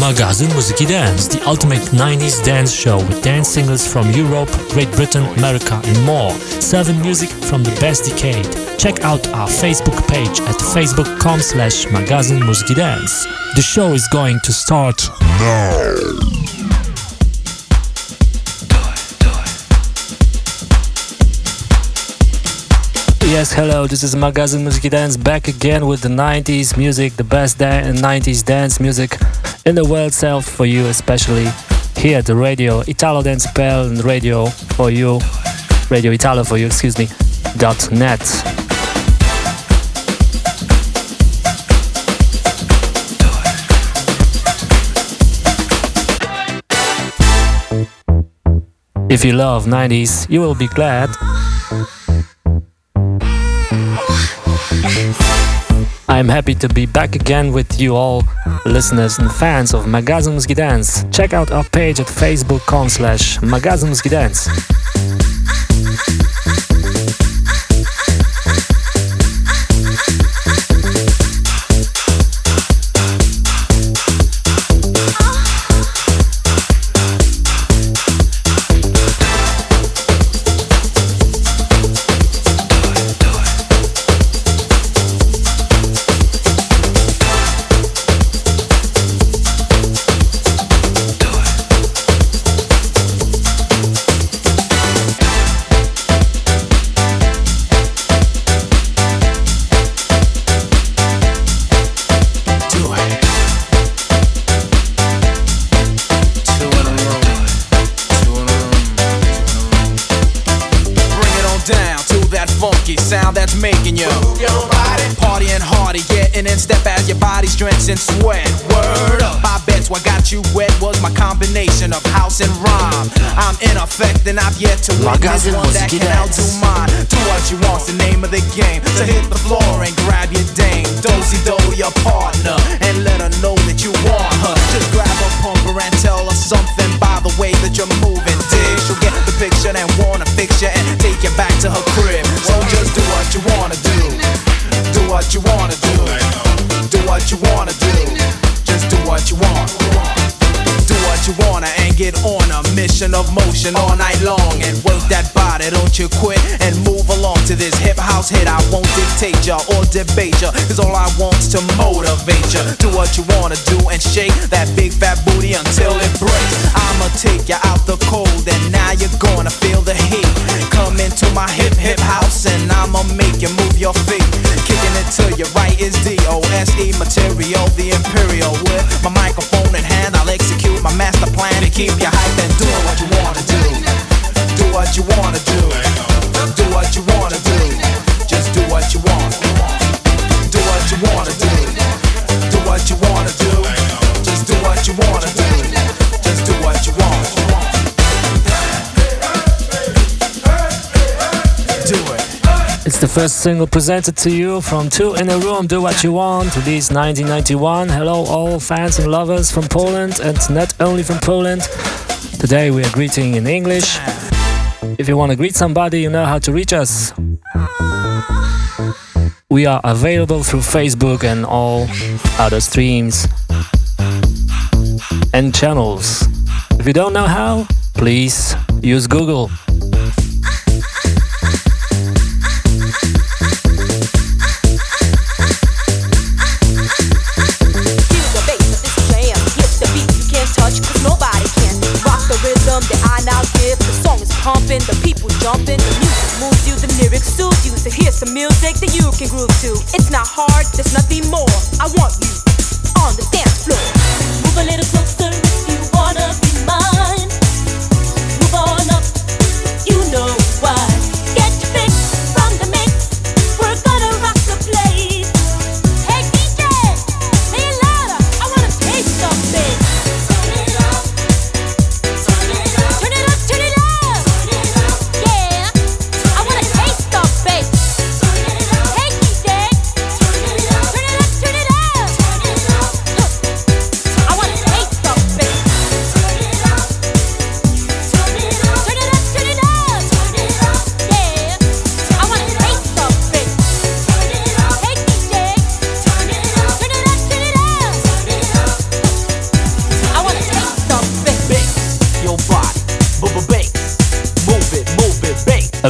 Magazyn Muzyki Dance, the ultimate 90s dance show with dance singles from Europe, Great Britain, America, and more. Serving music from the best decade. Check out our Facebook page at facebook.com slash Muzyki Dance. The show is going to start now. Yes, hello, this is Magazyn Music Dance back again with the 90s music, the best da- 90s dance music in the world self for you, especially here at the radio, Italo Dance PL and radio for you, Radio Italo for you, excuse me, dot net. If you love 90s, you will be glad I'm happy to be back again with you all, listeners and fans of Magazyn Muzyki Dance. Check out our page at facebook.com slash Magazyn Muzyki Dance. I've of motion all night long and work that body. Don't you quit and move along to this hip house hit. I won't dictate ya or debate ya. Cause all I want's to motivate ya. Do what you wanna do and shake that big fat booty until it breaks. I'ma take ya out the cold and now you're gonna feel the heat. Come into my hip hip house and I'ma make you move your feet. Kicking it to your right is D-O-S-E material, the imperial. With my microphone in hand, I'll execute my master plan to keep you hyped and do what you wanna do. Do it. It's the first single presented to you from Two in a Room, Do What You Want, released 1991. Hello, all fans and lovers from Poland, and not only from Poland. Today we are greeting in English. If you want to greet somebody, you know how to reach us. We are available through Facebook and all other streams and channels. If you don't know how, please use Google. That you can groove to. It's not hard, there's nothing more. I want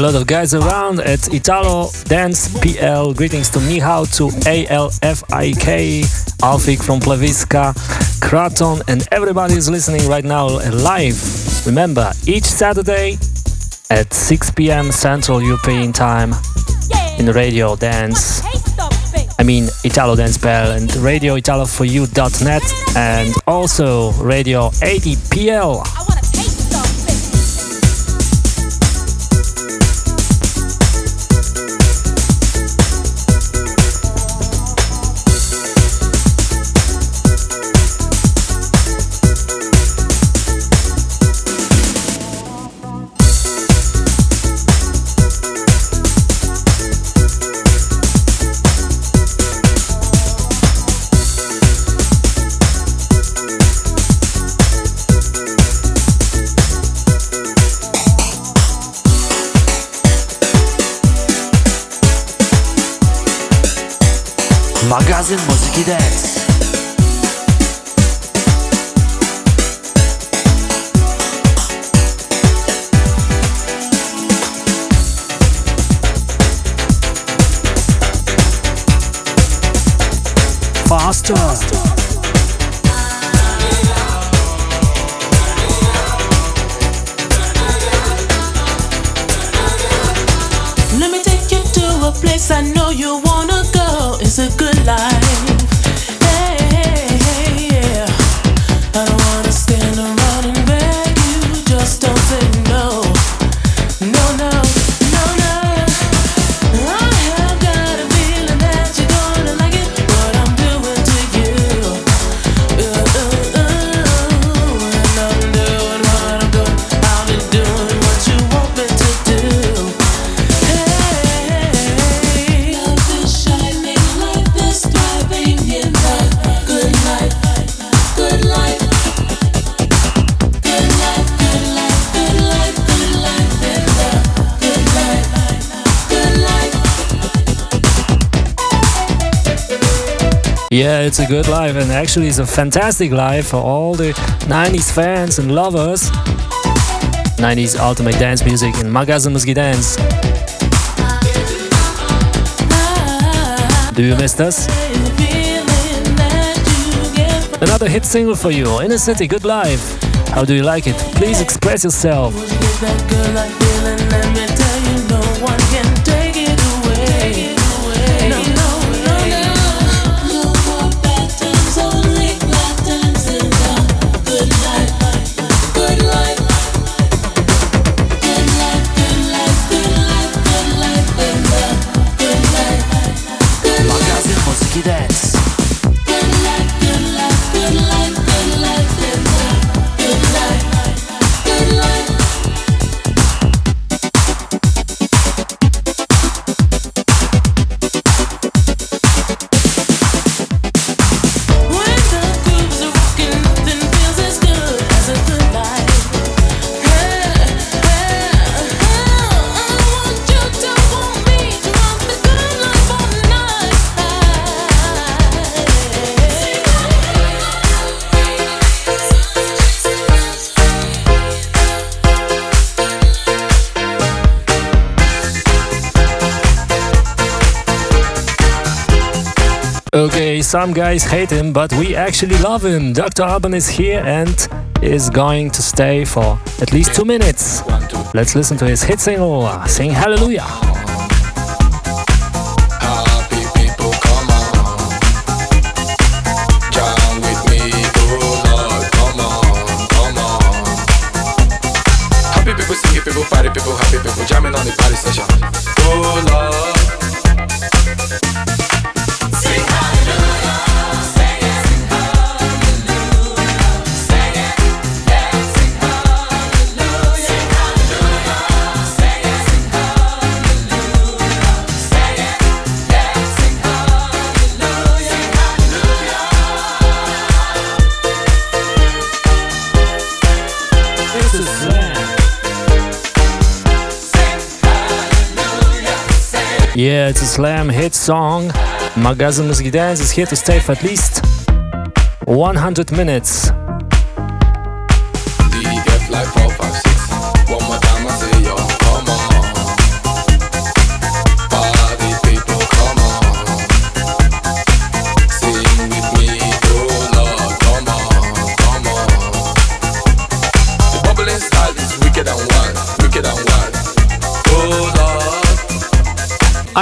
lot of guys around at Italo Dance PL. Greetings to Michał, to ALFIK, Alfik from Plewiska, Kraton, and everybody is listening right now live. Remember, each Saturday at 6 p.m. Central European Time in Radio Dance. I mean Italo Dance PL and Radio Italo for You.net and also Radio 80PL. magazyn muzyki dance. Good live, and actually, it's a fantastic live for all the 90s fans and lovers. 90s ultimate dance music in Magazyn Muzyki Dance. Do you miss us? Another hit single for you, Inner City, Good Life. How do you like it? Please express yourself. Some guys hate him, but we actually love him. Dr. Alban is here and is going to stay for at least two minutes. Let's listen to his hit single, Sing Hallelujah. Yeah, it's a slam hit song. Magazyn Muzyki Dance is here to stay for at least 100 minutes.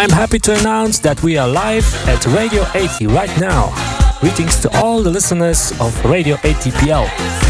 I'm happy to announce that we are live at Radio 80 right now. Greetings to all the listeners of Radio 80PL. fans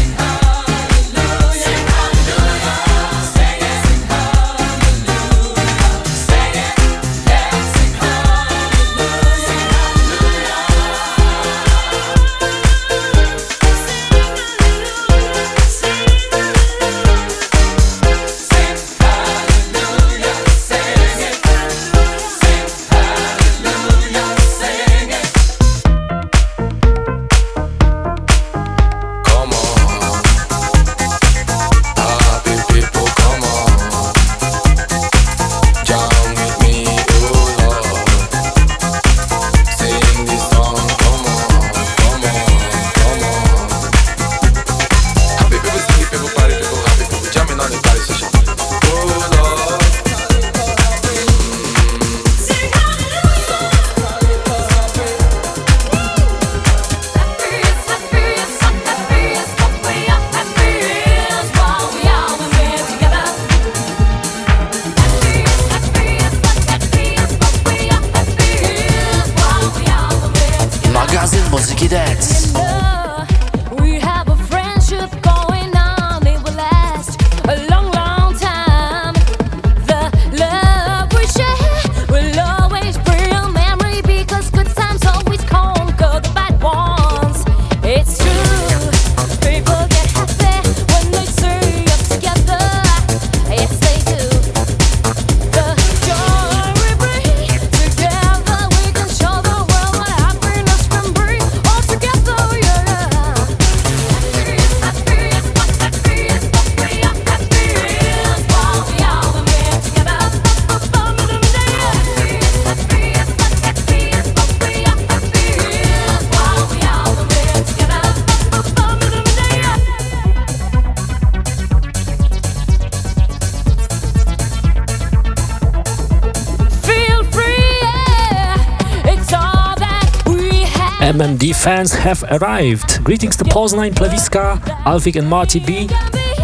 have arrived. Greetings to Poznań, Plewiska, Alfik and Marty B.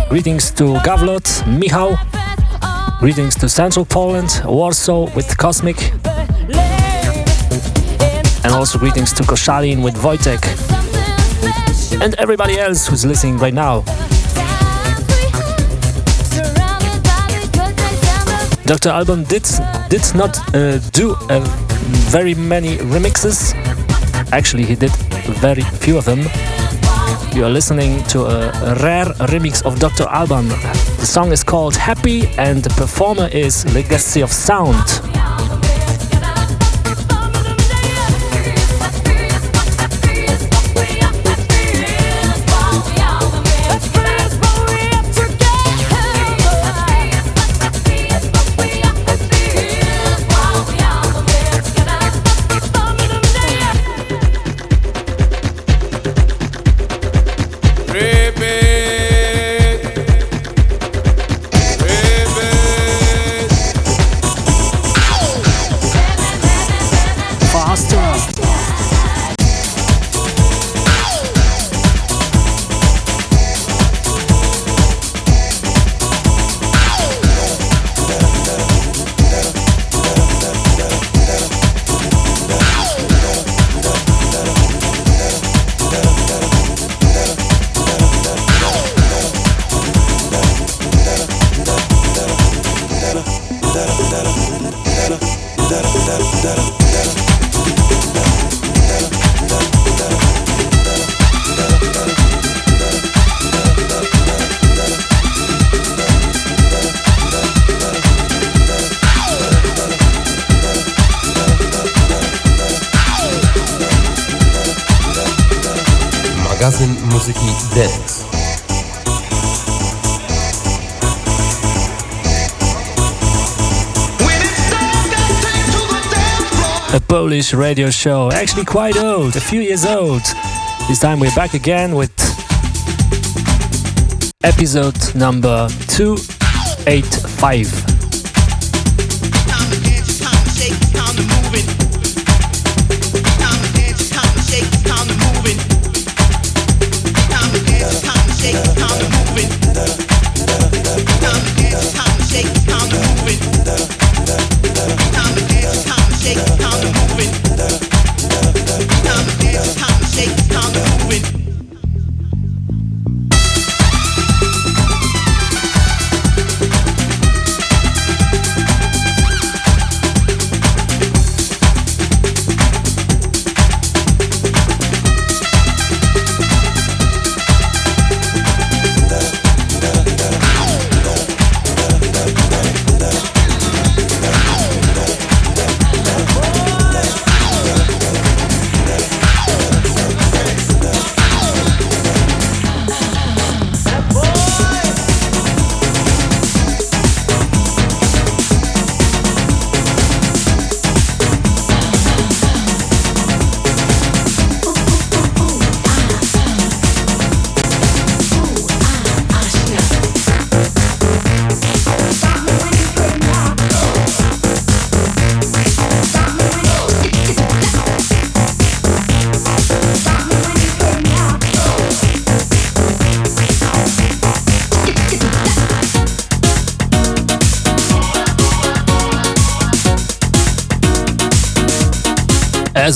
Greetings to Gavlot, Michał. Greetings to Central Poland, Warsaw with Cosmic. And also greetings to Koszalin with Wojtek. And everybody else who's listening right now. Dr. Alban did did not uh, do uh, very many remixes. Actually, he did very few of them. You are listening to a rare remix of Dr. Alban. The song is called Happy and the performer is Legacy of Sound. Radio show. Actually, quite old, a few years old. This time we're back again with episode number 285.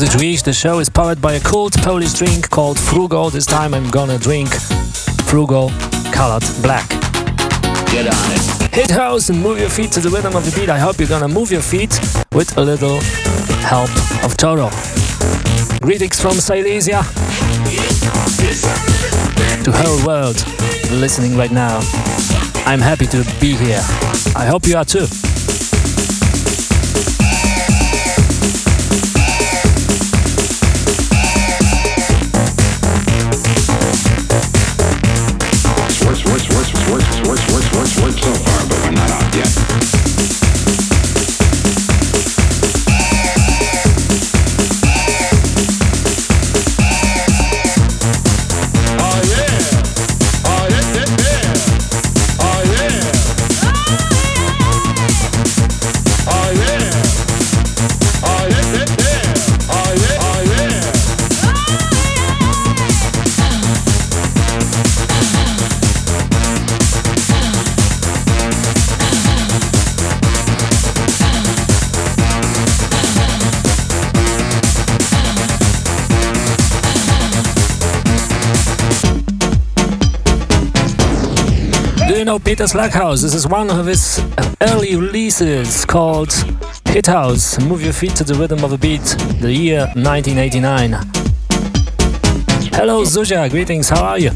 It reached, the show is powered by a cold Polish drink called Frugo. This time I'm gonna drink Frugo colored black. Get on it. Hit house and move your feet to the rhythm of the beat. I hope you're gonna move your feet with a little help of Toro. Greetings from Silesia to whole world listening right now. I'm happy to be here. I hope you are too. Know Peter Slaghuis. This is one of his early releases called Hit House. Move your feet to the rhythm of a beat, the year 1989. Hello Zuzia, greetings, how are you?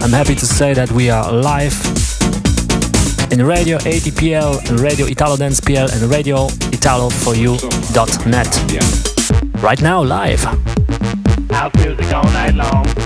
I'm happy to say that we are live in Radio 80PL, Radio Italo Dance PL, and Radio Italo for you.net. Right now, live. House music all night long.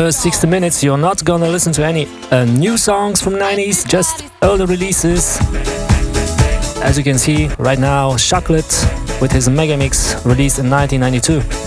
First 60 minutes, you're not gonna listen to any uh, new songs from 90s, just older releases. As you can see right now, Chocolate with his mega mix released in 1992.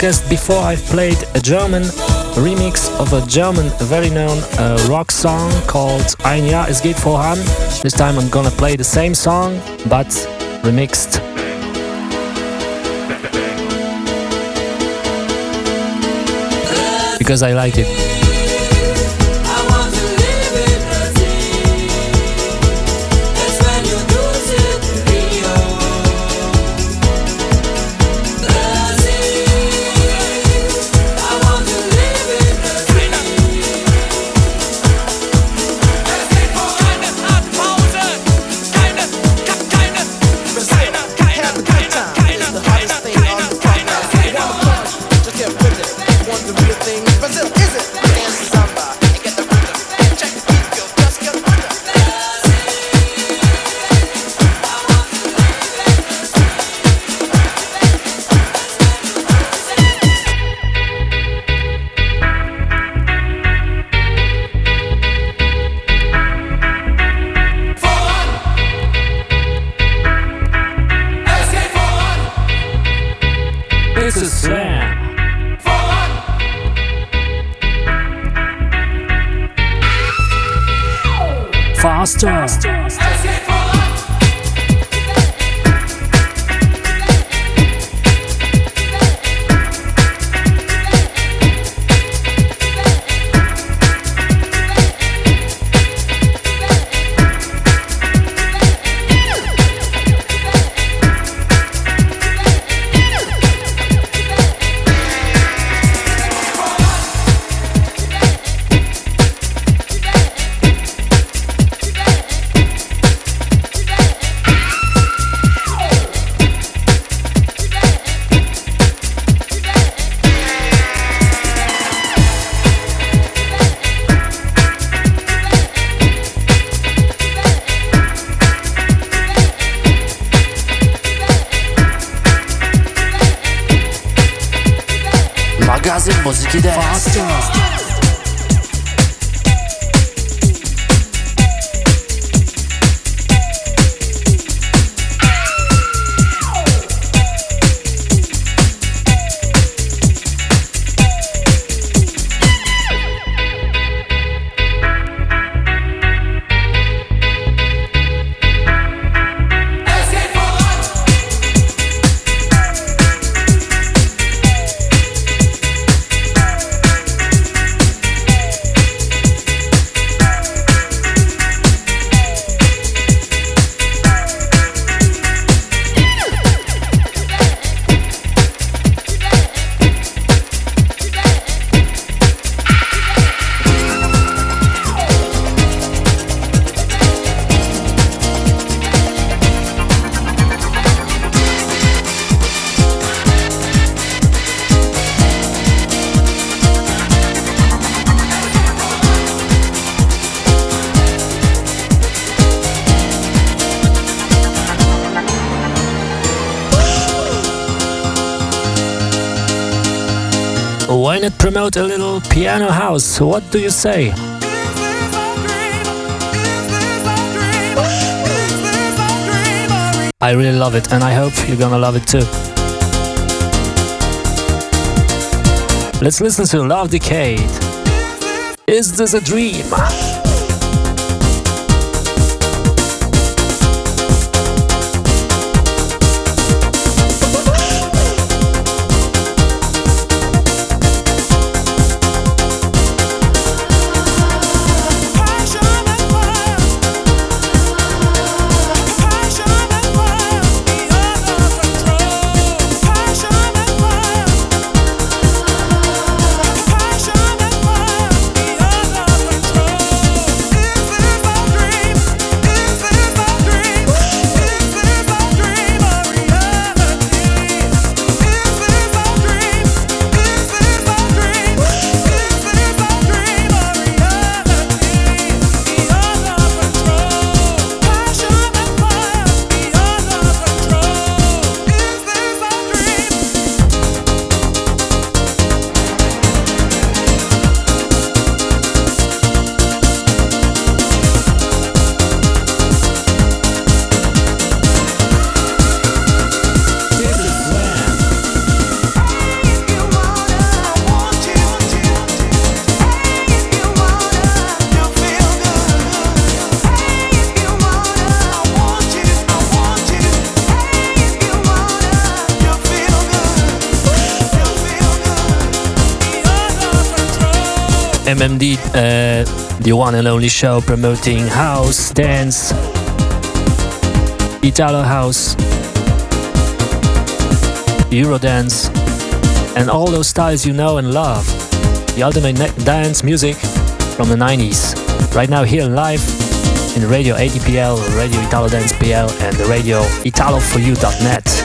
Podcast before I've played a German remix of a German very known uh, rock song called Ein Jahr es geht voran. This time I'm gonna play the same song but remixed. Because I like it. Pastor. Promote a little piano house. What do you say? I really love it and I hope you're gonna love it too. Let's listen to Love Decade. Is this a dream? MMD, uh, the one and only show promoting house, dance, Italo house, Eurodance, and all those styles you know and love. The ultimate dance music from the 90s. Right now, here live in Radio 80PL, Radio Italo Dance PL, and the Radio ItaloForYou.net.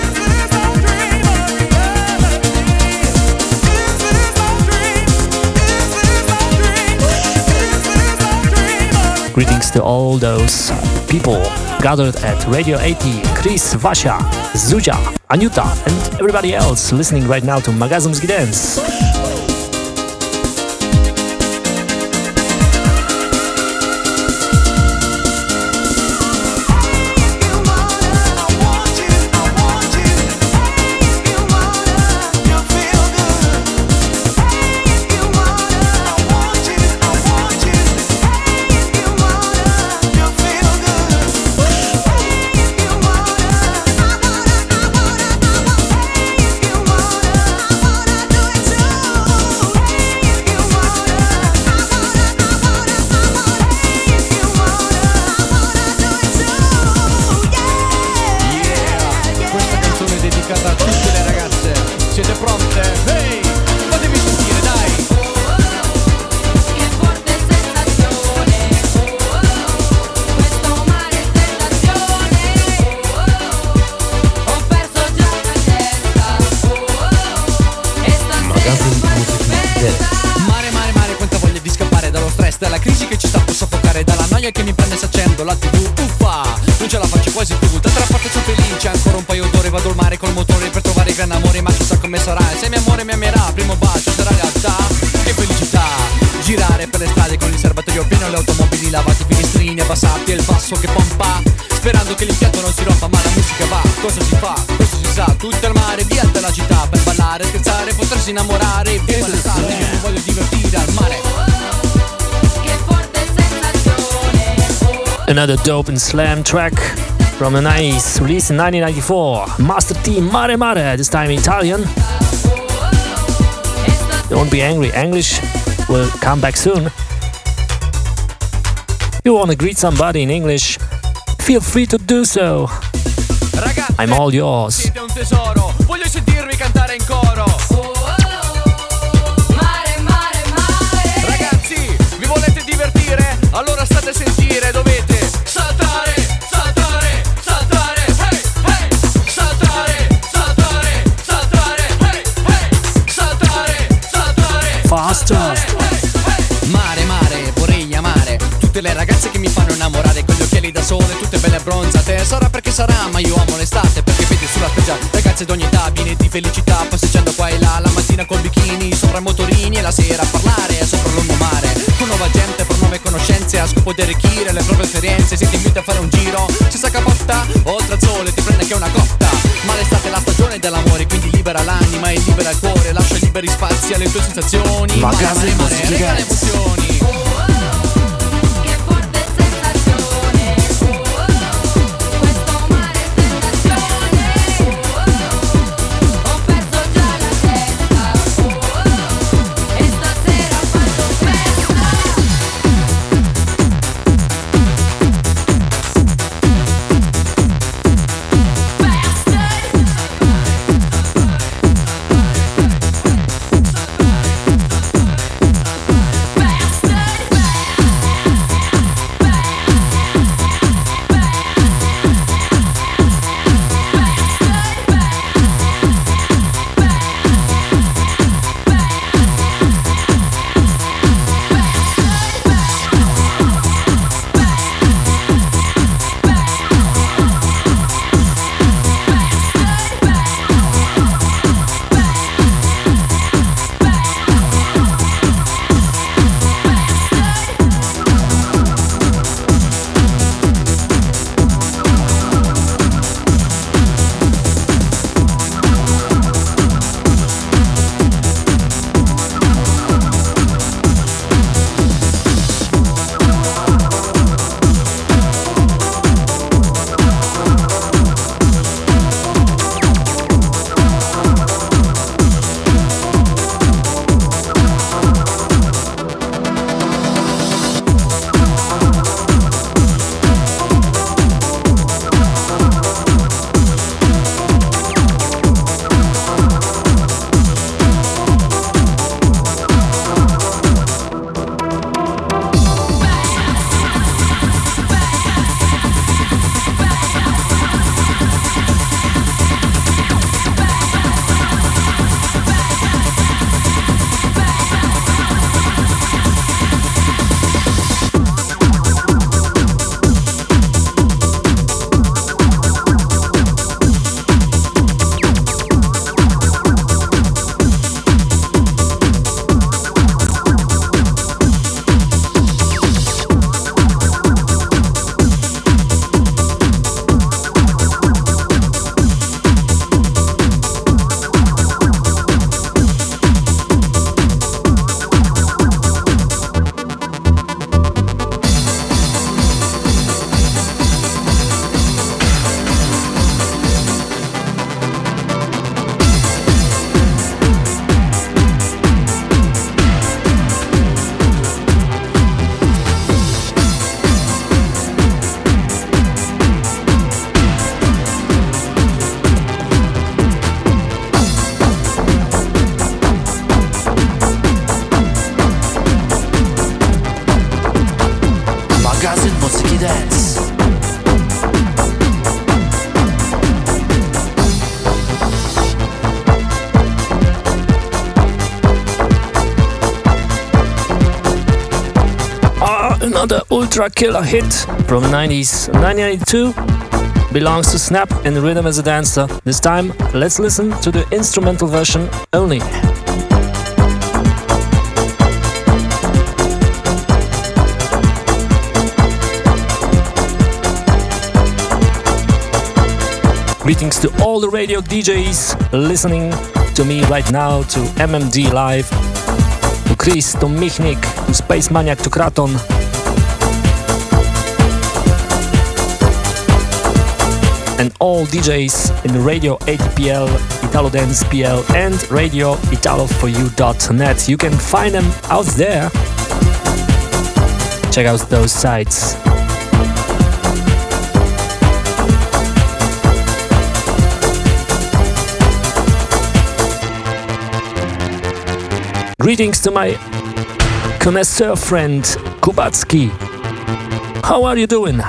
to all those people gathered at Radio 80, Chris, Vasha, Zuja, Anuta, and everybody else listening right now to Magazum's Dance. Another dope and slam track from the 90s, released in 1994. Master T Mare Mare, this time Italian. Don't be angry, English will come back soon. If you want to greet somebody in English, feel free to do so. I'm all yours. Sarà ma io amo l'estate perché vedi sulla spiaggia ragazze d'ogni età piene di felicità passeggiando qua e là la mattina col bikini sopra i motorini e la sera a parlare sopra lungomare con nuova gente per nuove conoscenze a scopo di arricchire le proprie esperienze. Se ti inviti a fare un giro senza capotta oltre al sole ti prende che è una cotta. Ma l'estate è la stagione dell'amore quindi libera l'anima e libera il cuore. Lascia liberi spazi alle tue sensazioni. Ma mare, mare, regala emozioni. Another ultra killer hit from 90s 1992 belongs to Snap and Rhythm Is a Dancer. This time, let's listen to the instrumental version only. Greetings to all the radio DJs listening to me right now, to MMD Live, to Chris, to Michnik, to Space Maniac, to Kraton. And all DJs in Radio 80PL, Italo Dance PL, and Radio ItaloForYou.net. You can find them out there. Check out those sites. Greetings to my connoisseur friend Kubacki. How are you doing?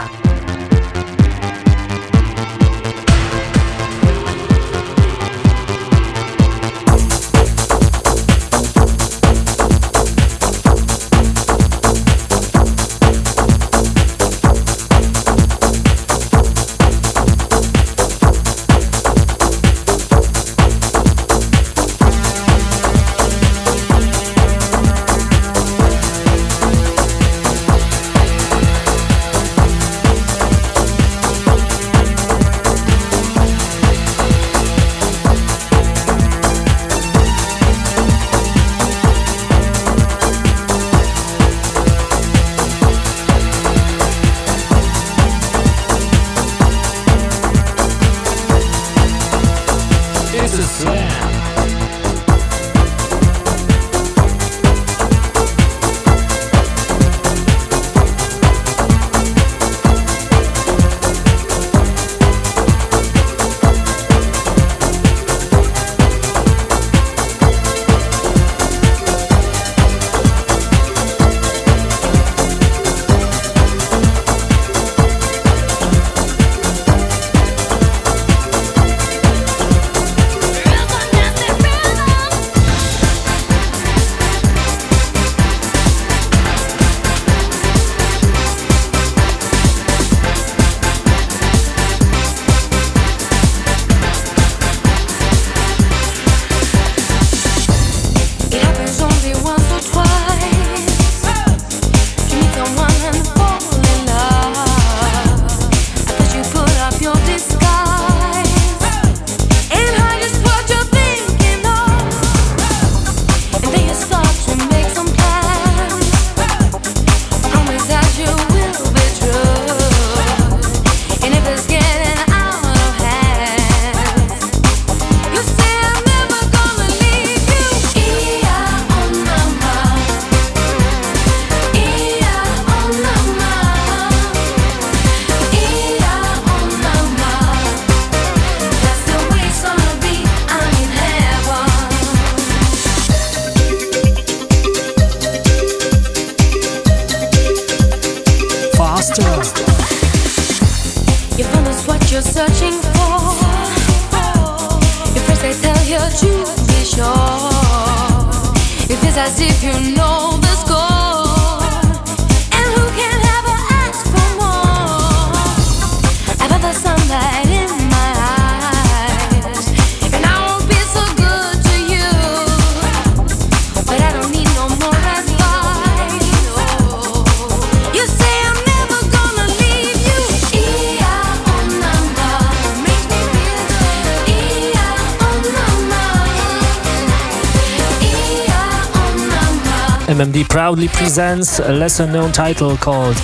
MMD proudly presents a lesser known title called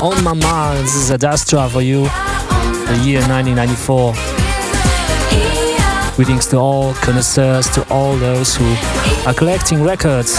on Mind." This is Adastra for you, the year 1994. Greetings to all connoisseurs, to all those who are collecting records.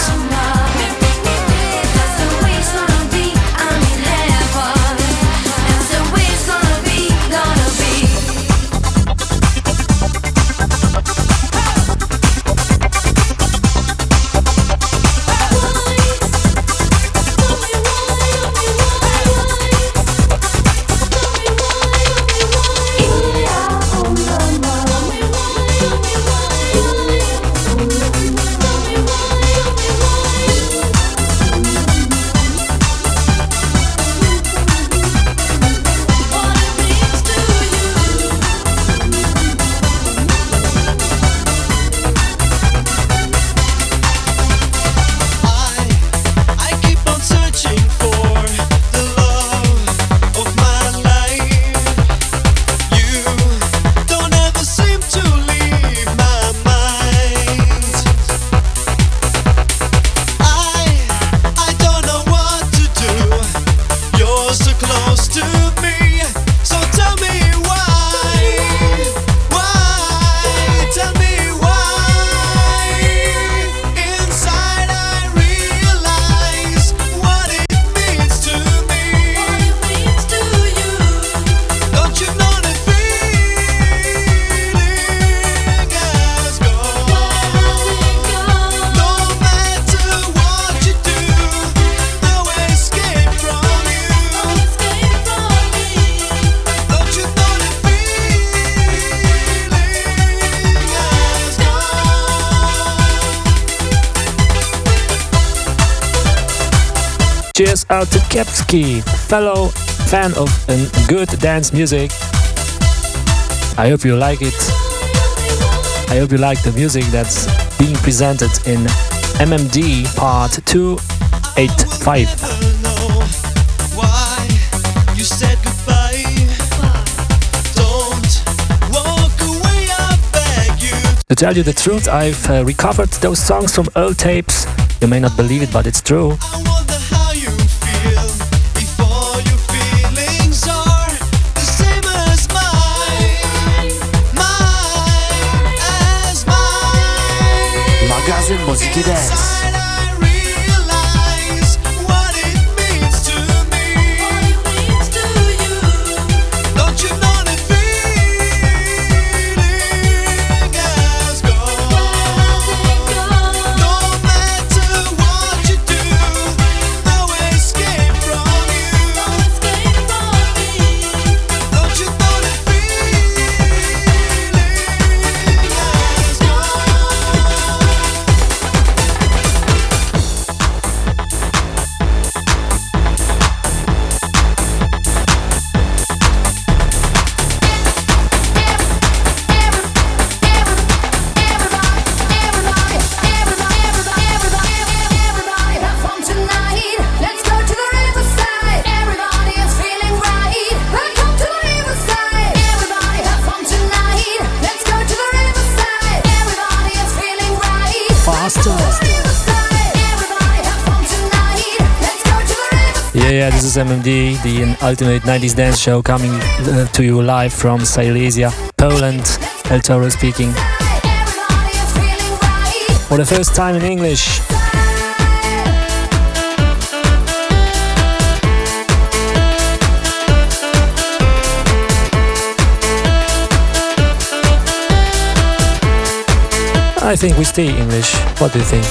Fellow fan of good dance music. I hope you like it. I hope you like the music that's being presented in MMD Part 285. To tell you the truth, I've uh, recovered those songs from old tapes. You may not believe it, but it's true. Music Dance. Magazyn this is MMD, the ultimate 90s dance show coming uh, to you live from Silesia, Poland. El Toro speaking. For the first time in English. I think we stay English. What do you think?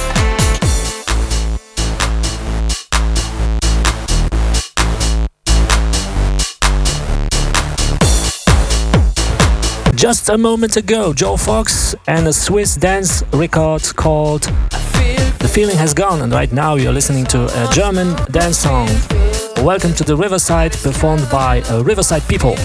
Just a moment ago, Joe Fox and a Swiss dance record called The Feeling Has Gone, and right now you're listening to a German dance song. Welcome to the Riverside, performed by uh, Riverside People.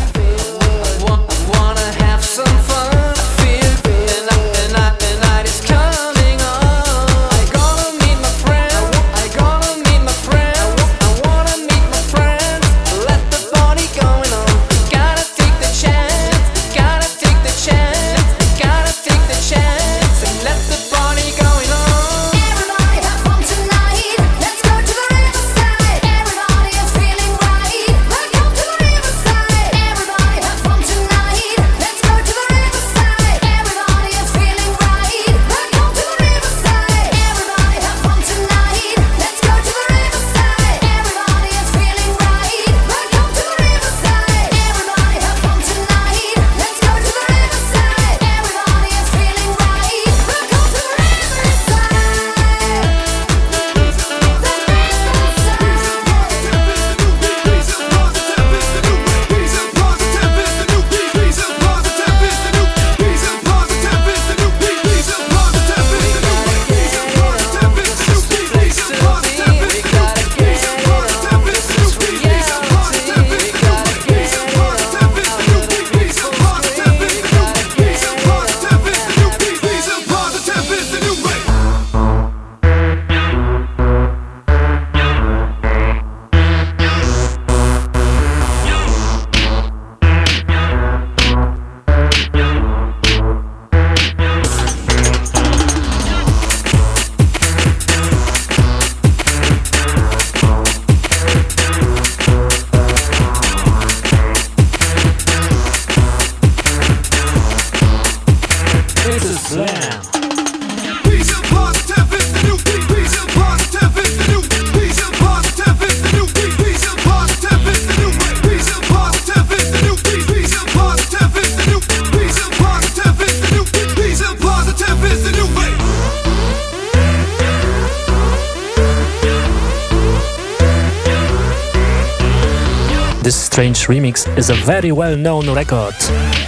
Remix is a very well known record.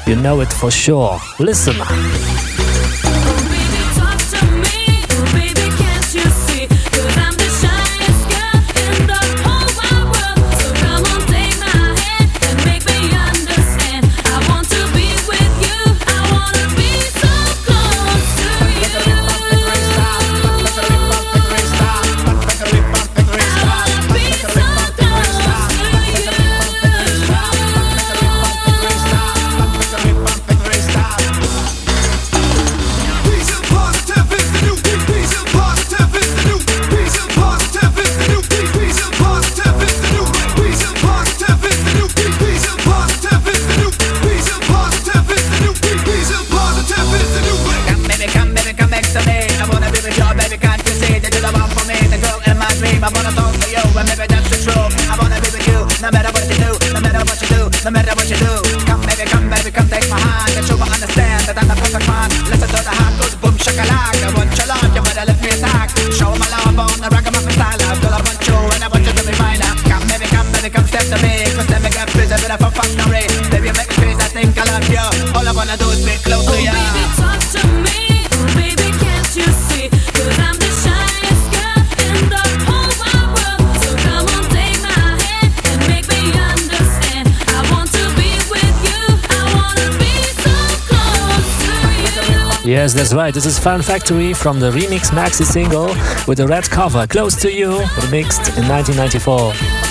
You know it for sure. Listen. Yes, that's right. This is Fun Factory from the remix maxi single with the red cover, Close to You, remixed in 1994.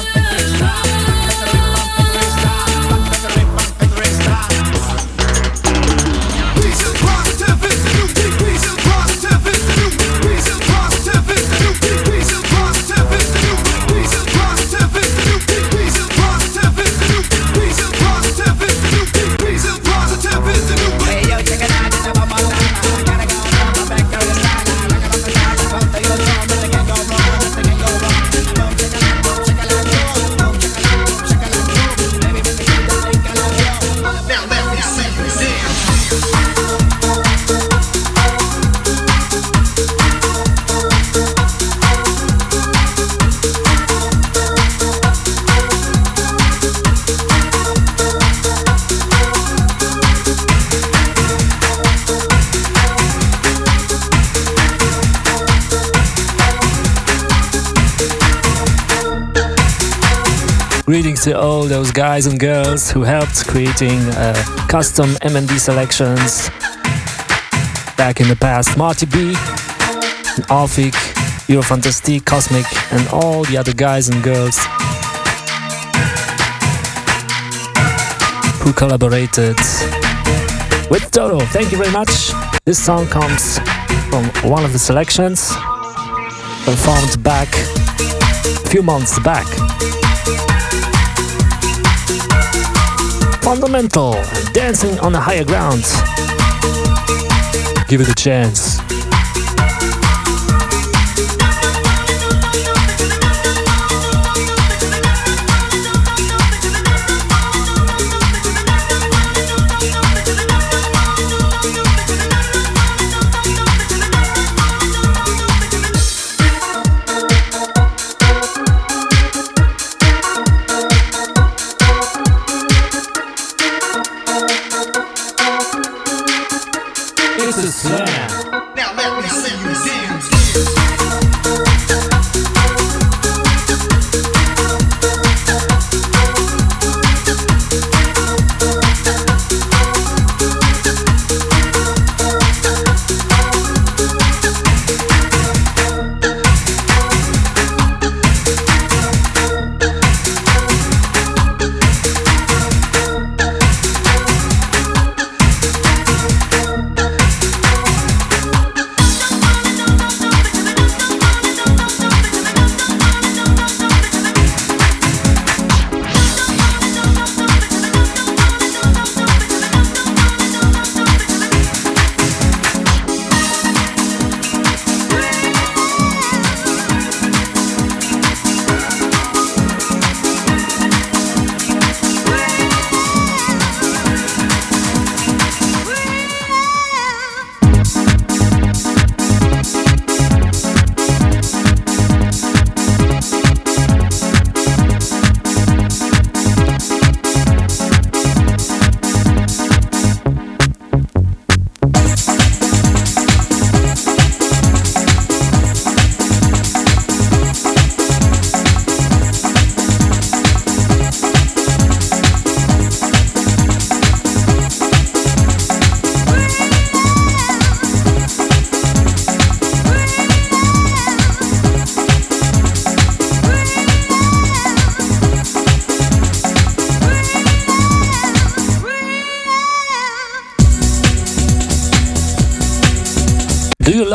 To all those guys and girls who helped creating uh, custom MMD selections back in the past. Marty B, Alfik, Eurofantastique, Cosmic, and all the other guys and girls who collaborated with Toto. Thank you very much. This song comes from one of the selections performed back a few months back. Fundamental, dancing on a higher ground. Give it a chance.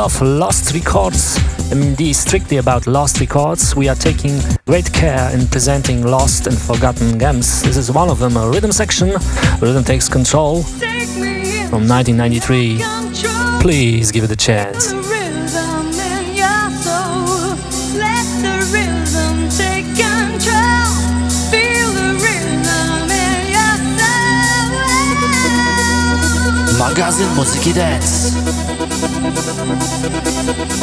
of Lost Records, MD strictly about Lost Records. We are taking great care in presenting lost and forgotten games. This is one of them, a rhythm section. Rhythm takes control from 1993. Please give it a chance. magazyn muzyki dance. Thank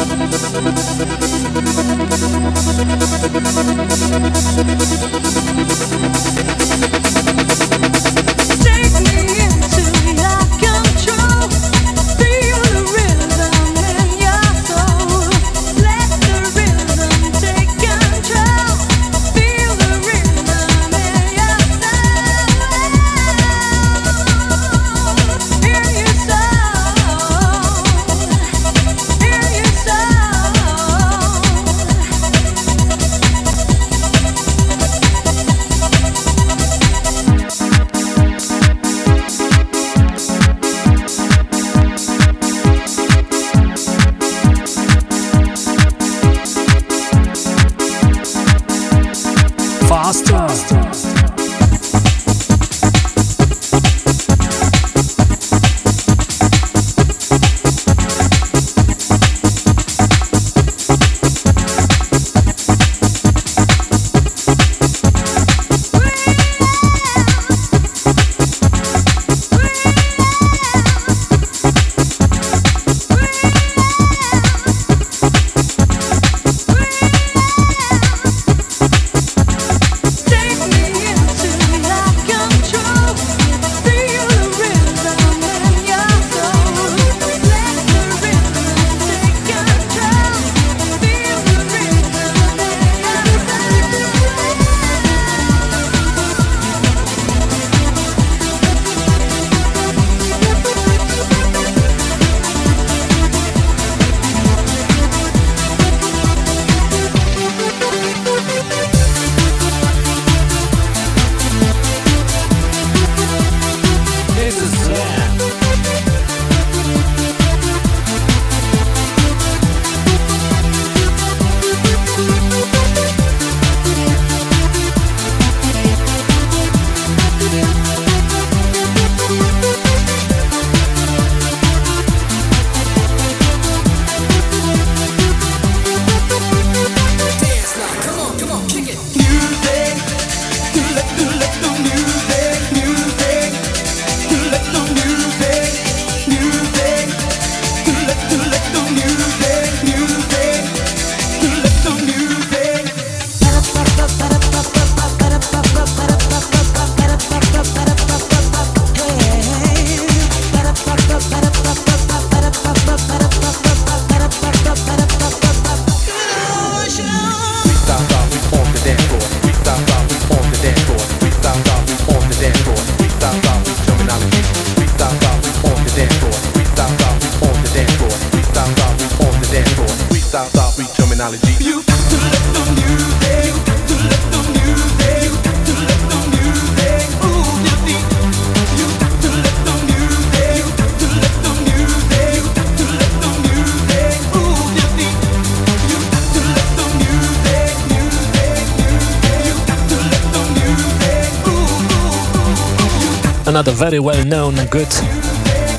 another very well known good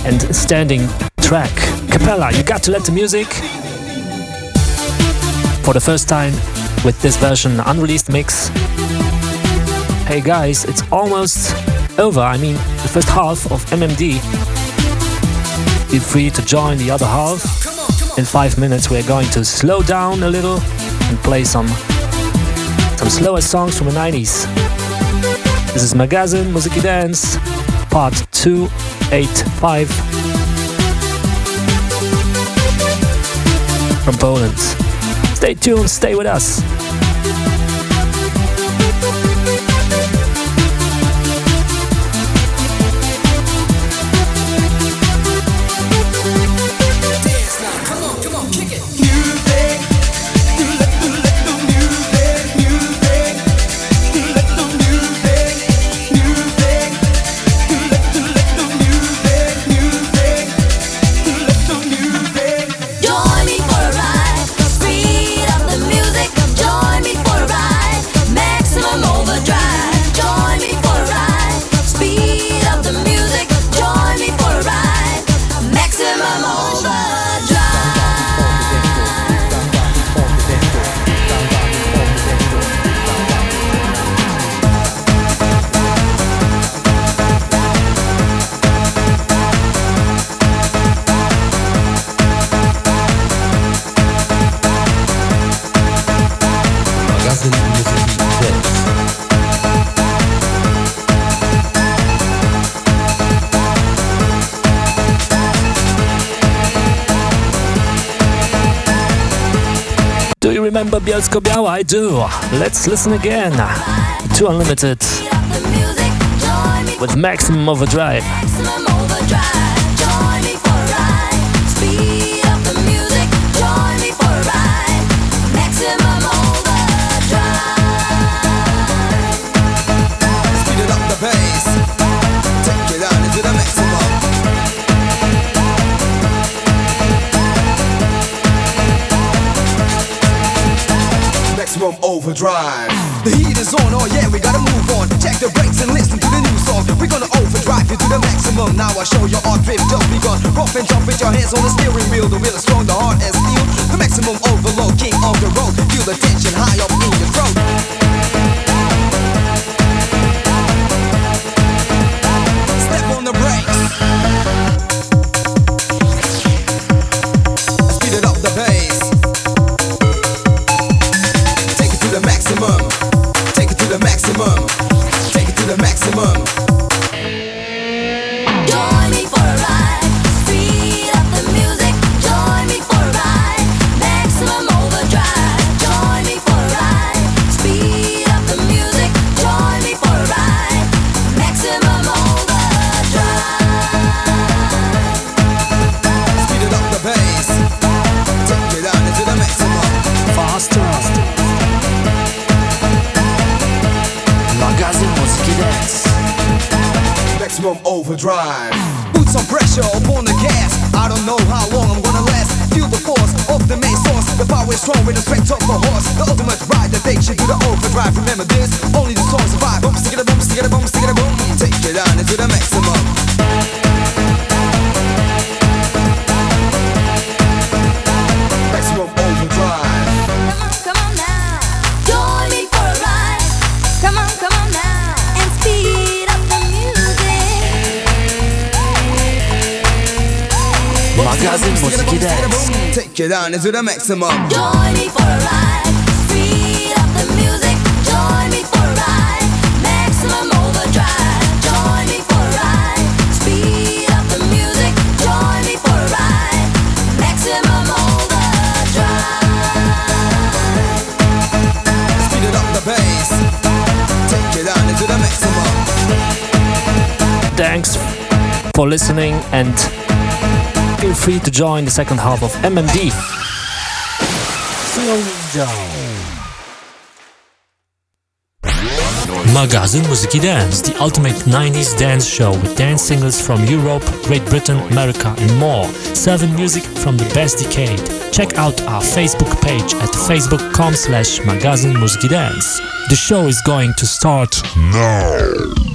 and standing track. Cappella, you got to let the music. For the first time with this version, unreleased mix. Hey guys, it's almost over. I mean, the first half of MMD. Feel free to join the other half. In five minutes, we're going to slow down a little and play some some slower songs from the 90s. This is Magazyn Muzyki Dance part 285 from Poland. Stay tuned, stay with us. Remember Bielsko Biała? I do. Let's listen again to Unlimited with Maximum Overdrive. Maximum overdrive. The heat is on, oh yeah, we gotta move on. Check the brakes and listen to the new song. We're gonna overdrive you to the maximum. Now I show you our drift just begun. Rough and jump with your hands on the steering wheel. The wheel is strong, the heart is steel. The maximum overload, king of the road. Feel the tension high up in your throat. Step on the brakes. Maximum. Take it to the maximum. Strong with the strength of a horse. The ultimate ride that takes you to the overdrive. Remember this, only the strong survive. Boom, stick it a boom, stick it a boom, stick it a boom. Take it down into the maximum. Take it down into the maximum. Join me for a ride. Speed up the music. Join me for a ride. Maximum overdrive. Join me for a ride. Speed up the music. Join me for a ride. Maximum overdrive. Speed it up the pace. Take it down into the maximum. Thanks for listening and feel free to join the second half of MMD. Magazyn Muzyki Dance, the ultimate 90s dance show with dance singles from Europe, Great Britain, America, and more. Seven music from the best decade. Check out our Facebook page at facebook.com slash muzyki dance. The show is going to start now.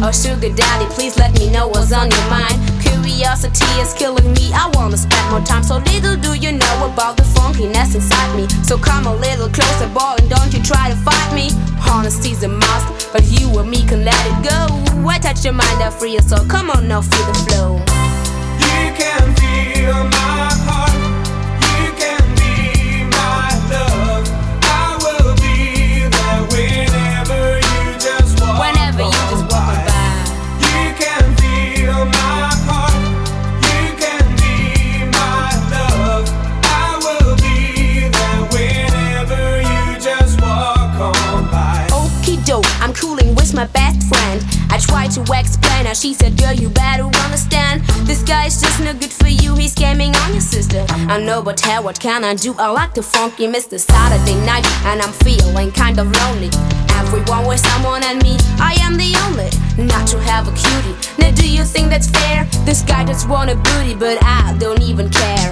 Oh, sugar daddy, please let me know what's on your mind. Curiosity is killing me. I wanna spend more time. So little do you know about the funkiness inside me. So come a little closer, boy, and don't you try to fight me. Honesty's a must, but you and me can let it go. I touch your mind, I free your soul. Come on now, feel the flow. You can feel my explainer. She said, Girl, you better understand. This guy is just no good for you. He's gaming on your sister. I know, but hey, what can I do? I like the funky Mr. Saturday night, and I'm feeling kind of lonely. Everyone with someone and me, I am the only not to have a cutie. Now, do you think that's fair? This guy just want a booty, but I don't even care.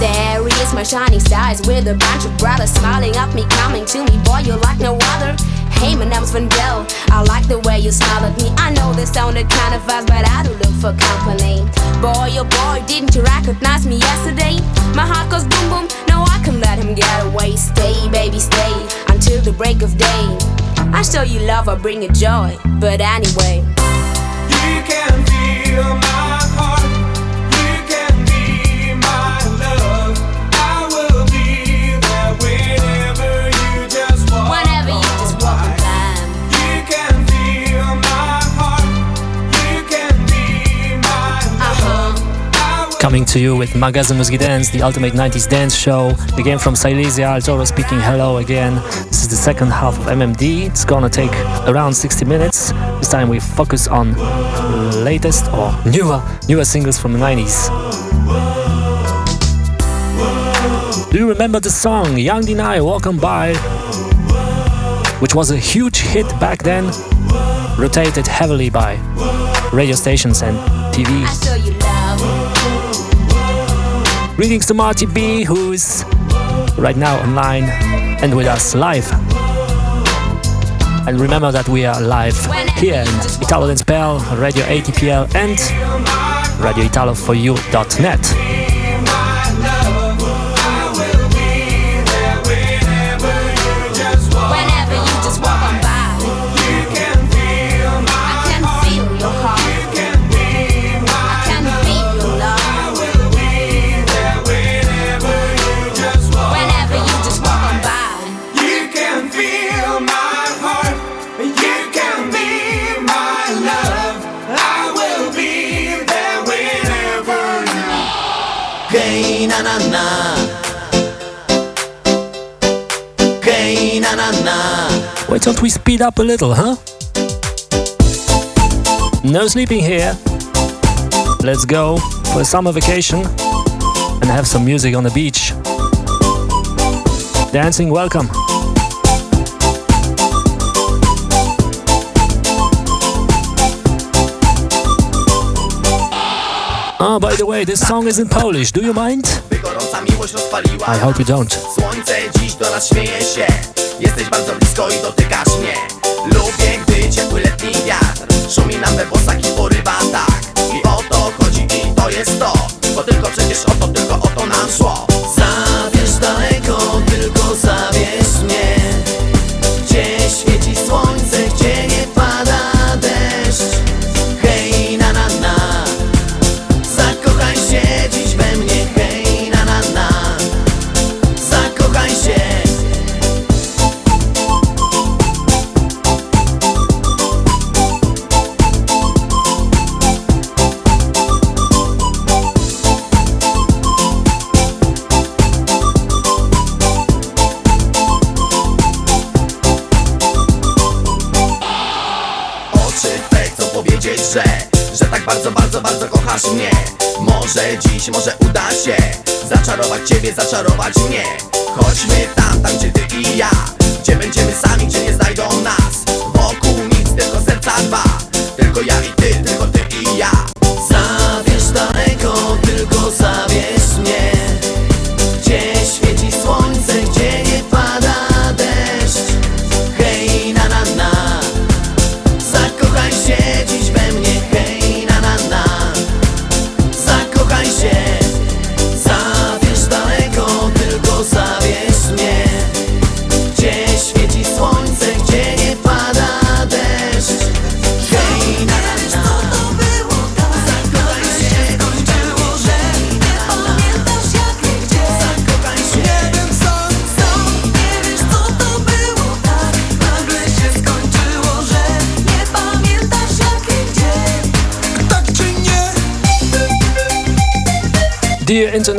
There he is, my shining stars, with a bunch of brothers smiling at me, coming to me. Boy, you like no other. Hey, my name's Vandel. I like the way you smile at me. I know this sounded kind of fast, but I do look for company. Boy, oh boy, didn't you recognize me yesterday? My heart goes boom boom. No, I can let him get away. Stay, baby, stay until the break of day. I show you love, I bring you joy. But anyway, You can feel my Coming to you with Magazine Music Dance, the ultimate 90s dance show. Again from Silesia, Altoro speaking hello again. This is the second half of MMD. It's gonna take around 60 minutes. This time we focus on latest or newer newer singles from the 90s. Do you remember the song Young Deny Welcome By? Which was a huge hit back then, rotated heavily by radio stations and TV. Greetings to Marty B, who is right now online and with us live. And remember that we are live here in Italo Dance PL, Radio 80PL, and RadioItaloForYou.net. don't we speed up a little, huh? No sleeping here. Let's go for a summer vacation and have some music on the beach. Dancing, welcome. Oh, by the way, this song is in Polish. Do you mind? Gorąca miłość rozpaliła I hope you don't. Słońce dziś do nas śmieje się Jesteś bardzo blisko i dotykasz mnie Lubię, gdy ciepły letni wiatr Szumi nam we włosach i porywa tak I o to chodzi i to jest to Bo tylko przecież o to, tylko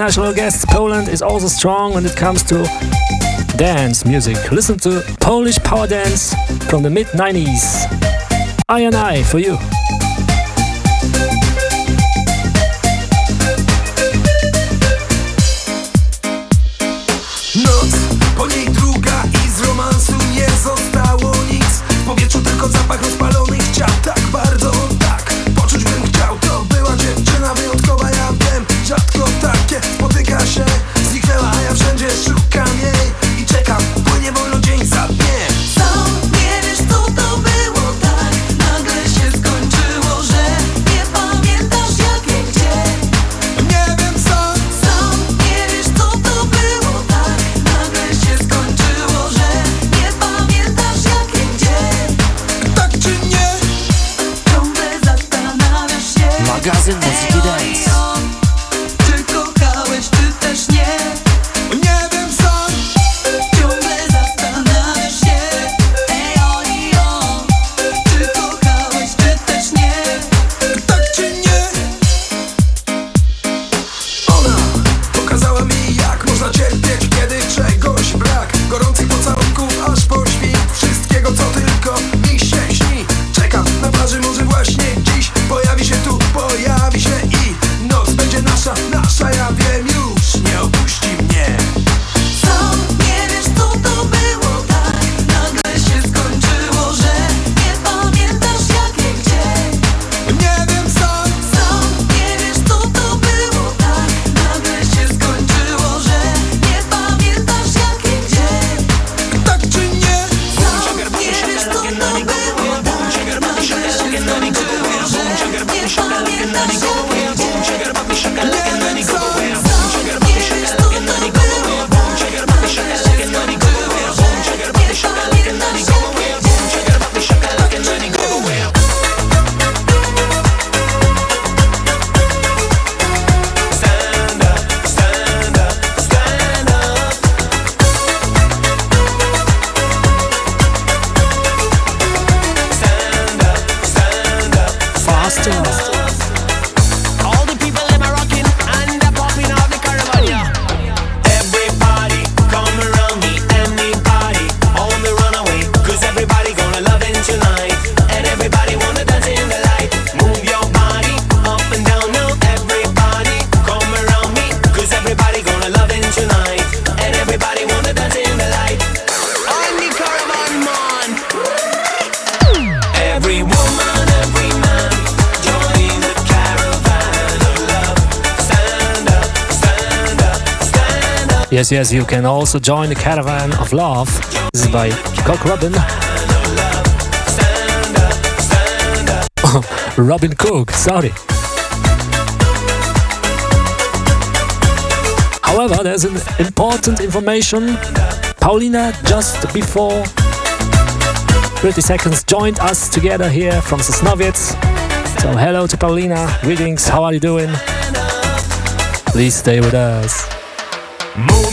international guests, Poland is also strong when it comes to dance music. Listen to Polish power dance from the mid 90s. I and I for you. yes, yes, you can also join the Caravan of Love. This is by Cock Robin. Robin Cook, sorry. However, there's an important information. Paulina, just before 30 seconds, joined us together here from Sosnowiec. So, hello to Paulina. Greetings, how are you doing? Please stay with us. Move.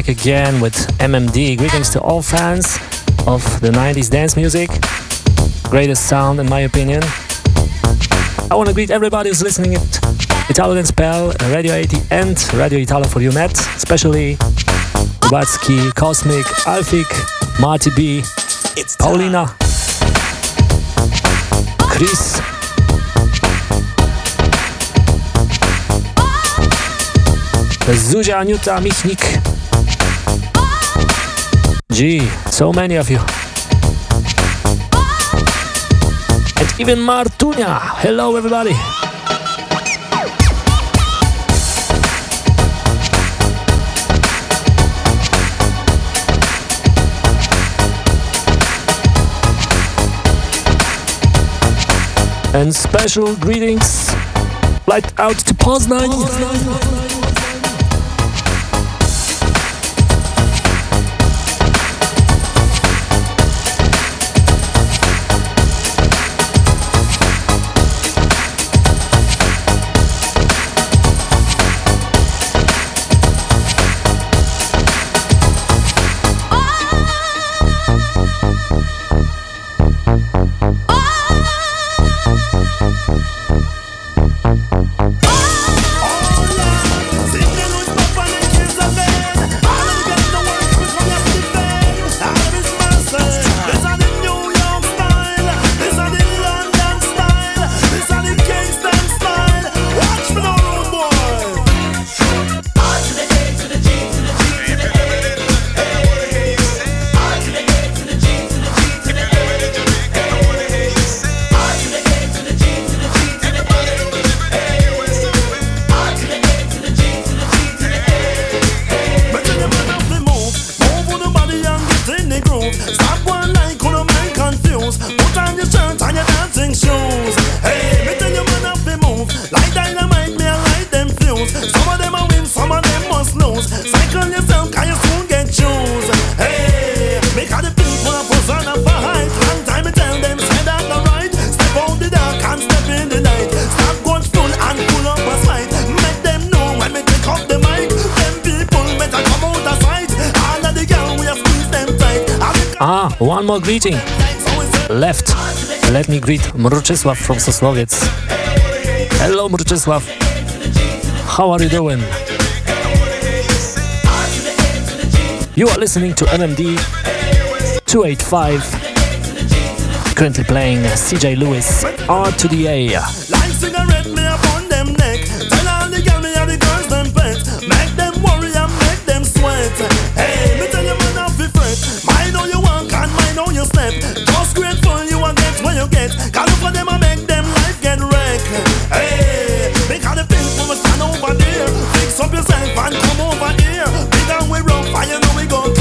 back again with MMD. Greetings to all fans of the 90s dance music. Greatest sound, in my opinion. I want to greet everybody who's listening it. Italo Dance Radio 80, and Radio Italo for you, Matt. Especially Kubatsky, Cosmic, Alfik, Marty B, it's Paulina, Chris, Zuzia, Aniuta, Michnik, Gee, so many of you. And even Martunia. Hello, everybody. And special greetings light out to Poznan. Poznan. more greeting. Left. Let me greet Mruczysław from Sosnowiec. Hello Mruczysław. How are you doing? You are listening to MMD 285. Currently playing CJ Lewis R to the A. Why you know we gon'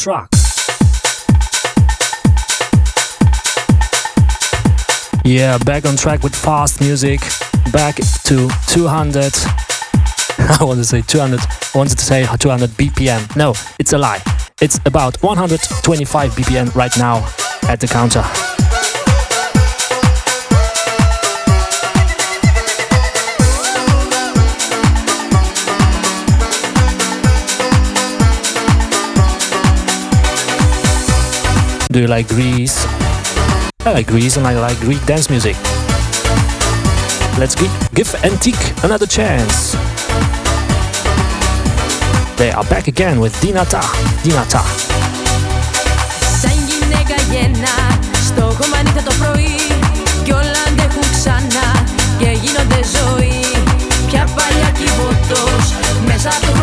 track. Yeah, back on track with fast music. Back to 200. I want to say 200. I wanted to say 200 BPM. No, it's a lie. It's about 125 BPM right now at the counter. Do you like Greece? I like Greece and I like Greek dance music. Let's give, give Antique another chance. They are back again with Dinata. Dinata. Μέσα του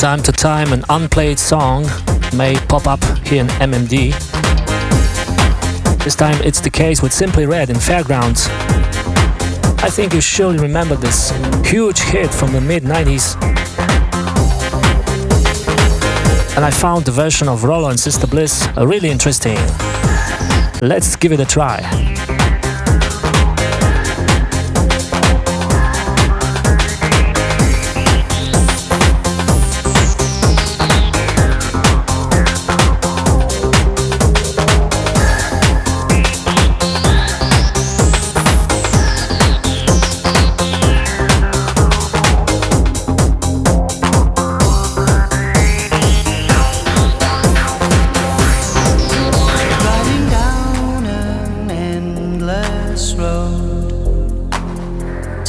time to time, an unplayed song may pop up here in MMD. This time it's the case with Simply Red in Fairgrounds. I think you surely remember this huge hit from the mid 90s. And I found the version of Rollo and Sister Bliss really interesting. Let's give it a try.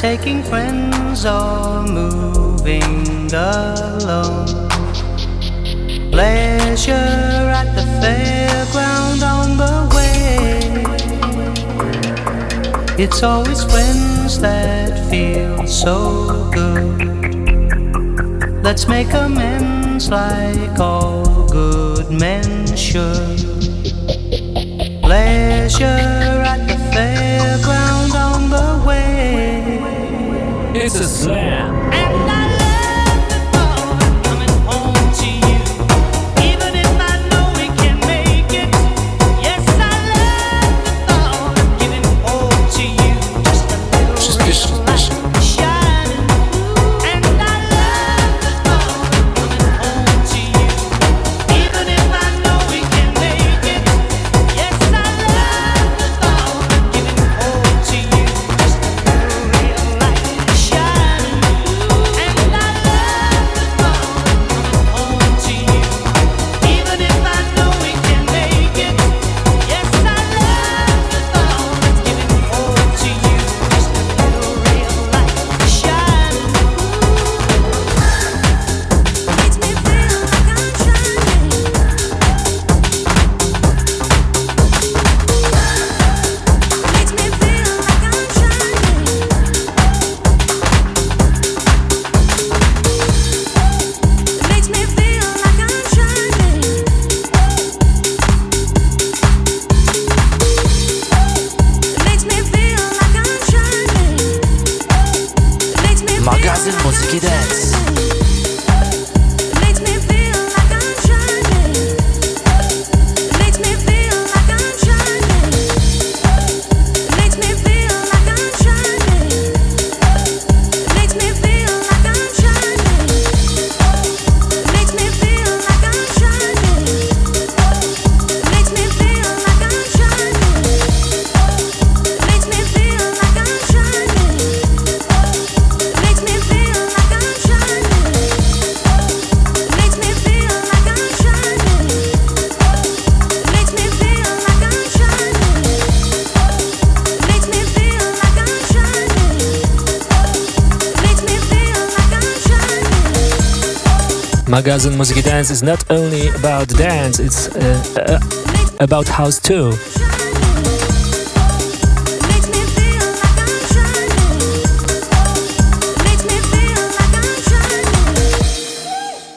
Taking friends or moving alone. Pleasure at the fairground on the way. It's always friends that feel so good. Let's make amends like all good men should. Pleasure at the fairground on the way. It's a slam. Magazyn Muzyki Dance is not only about dance, it's uh, uh, about house too.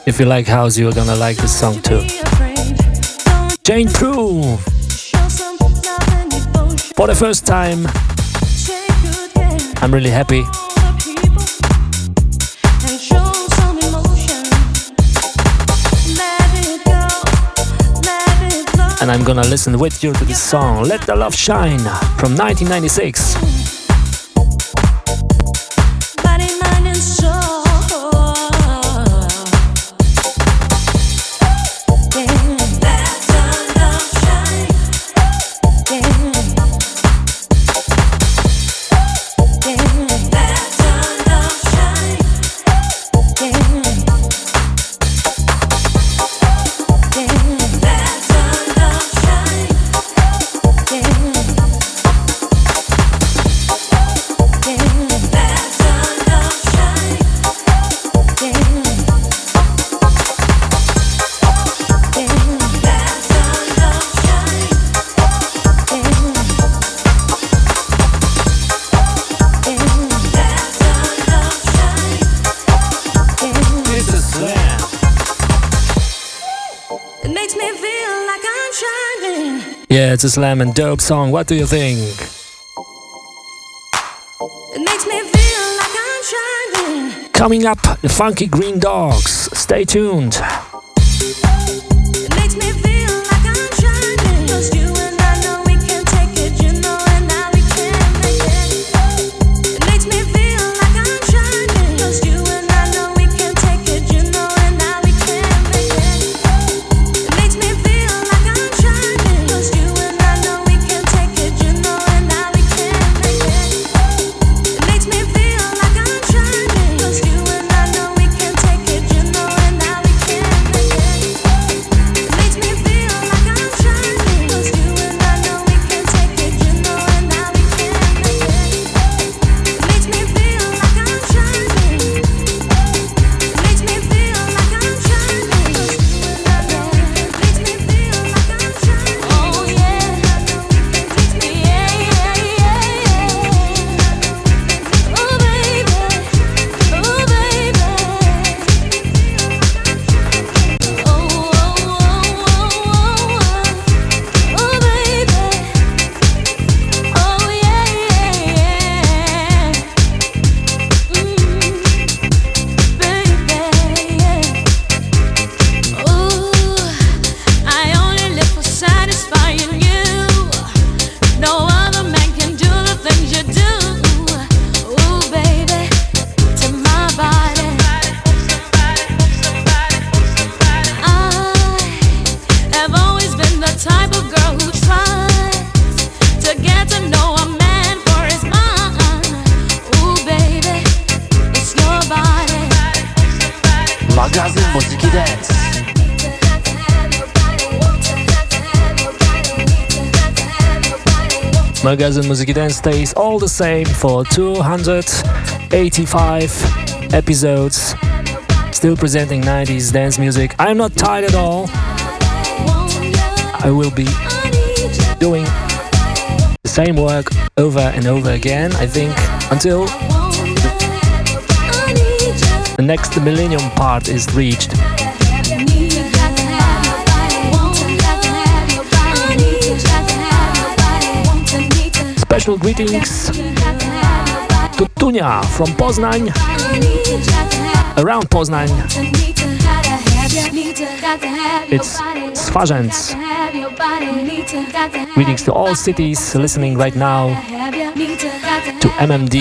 If you like house, you're gonna like this song too. Jane Prue! For the first time, I'm really happy. And I'm gonna listen with you to this song, Let the Love Shine, from 1996. to Slam and Dope song. What do you think? Like Coming up, the Funky Green Dogs. Stay tuned. Magazyn music Dance stays all the same for 285 episodes, still presenting 90s dance music. I'm not tired at all. I will be doing the same work over and over again, I think, until the next millennium part is reached. special greetings to Tunia from Poznan, around Poznan. It's Svajenc. Greetings to all cities listening right now to MMD.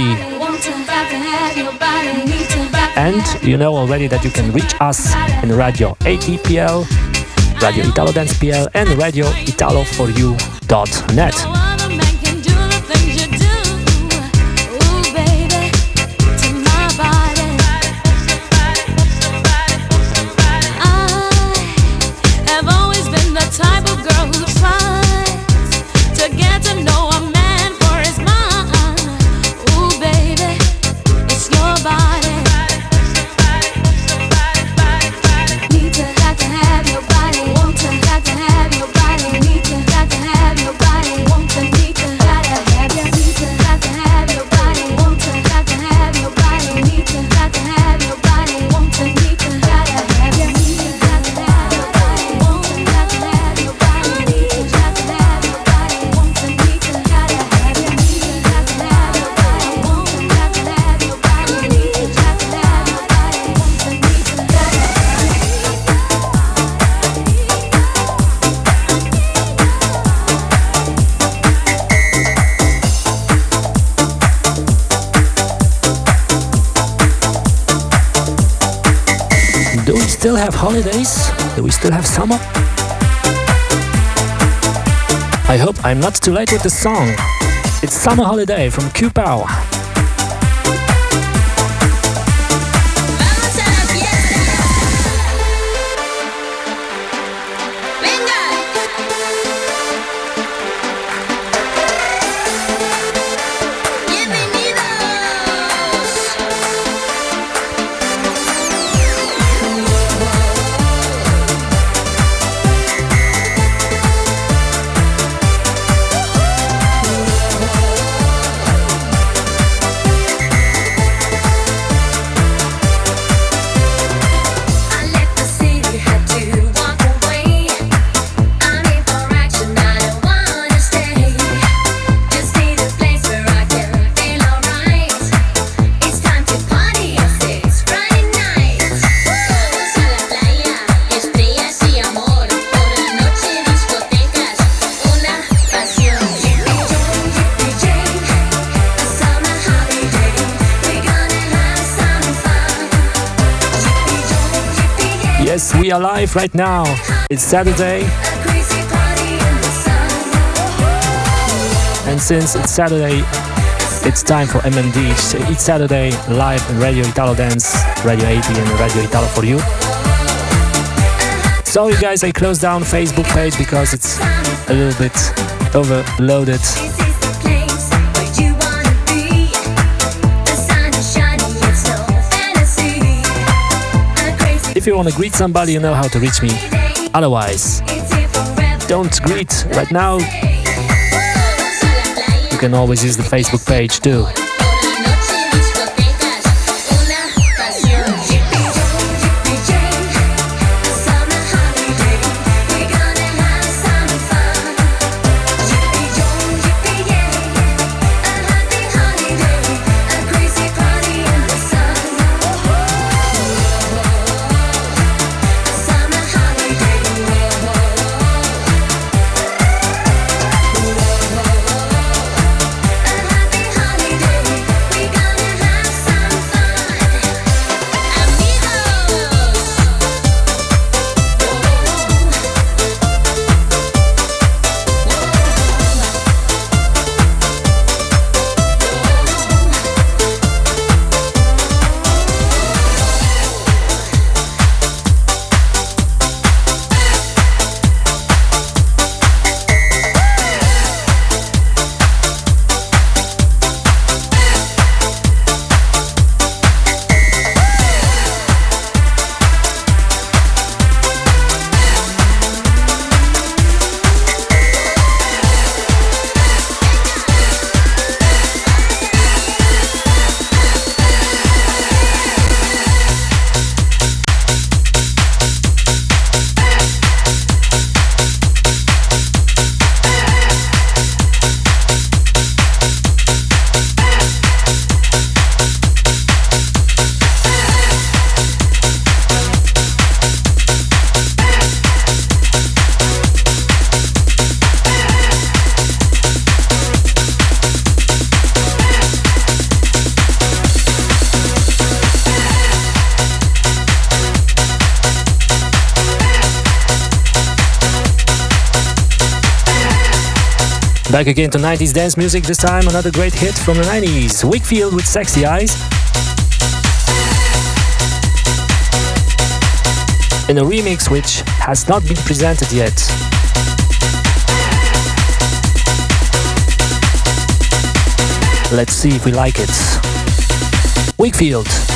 And you know already that you can reach us in Radio 80PL, Radio Italo Dance PL, and Radio Italo for You.net. I hope I'm not too late with this song. It's Summer Holiday from Q Power. Live right now. It's Saturday. And since it's Saturday, it's time for MMD. It's Saturday live Radio Italo Dance, Radio 80 and Radio Italo for you. Sorry guys, I closed down Facebook page because it's a little bit overloaded. If you want to greet somebody, you know how to reach me. Otherwise, don't greet right now. You can always use the Facebook page too. Back again to 90s dance music, this time another great hit from the 90s Whigfield with Sexy Eyes. In a remix which has not been presented yet. Let's see if we like it. Whigfield.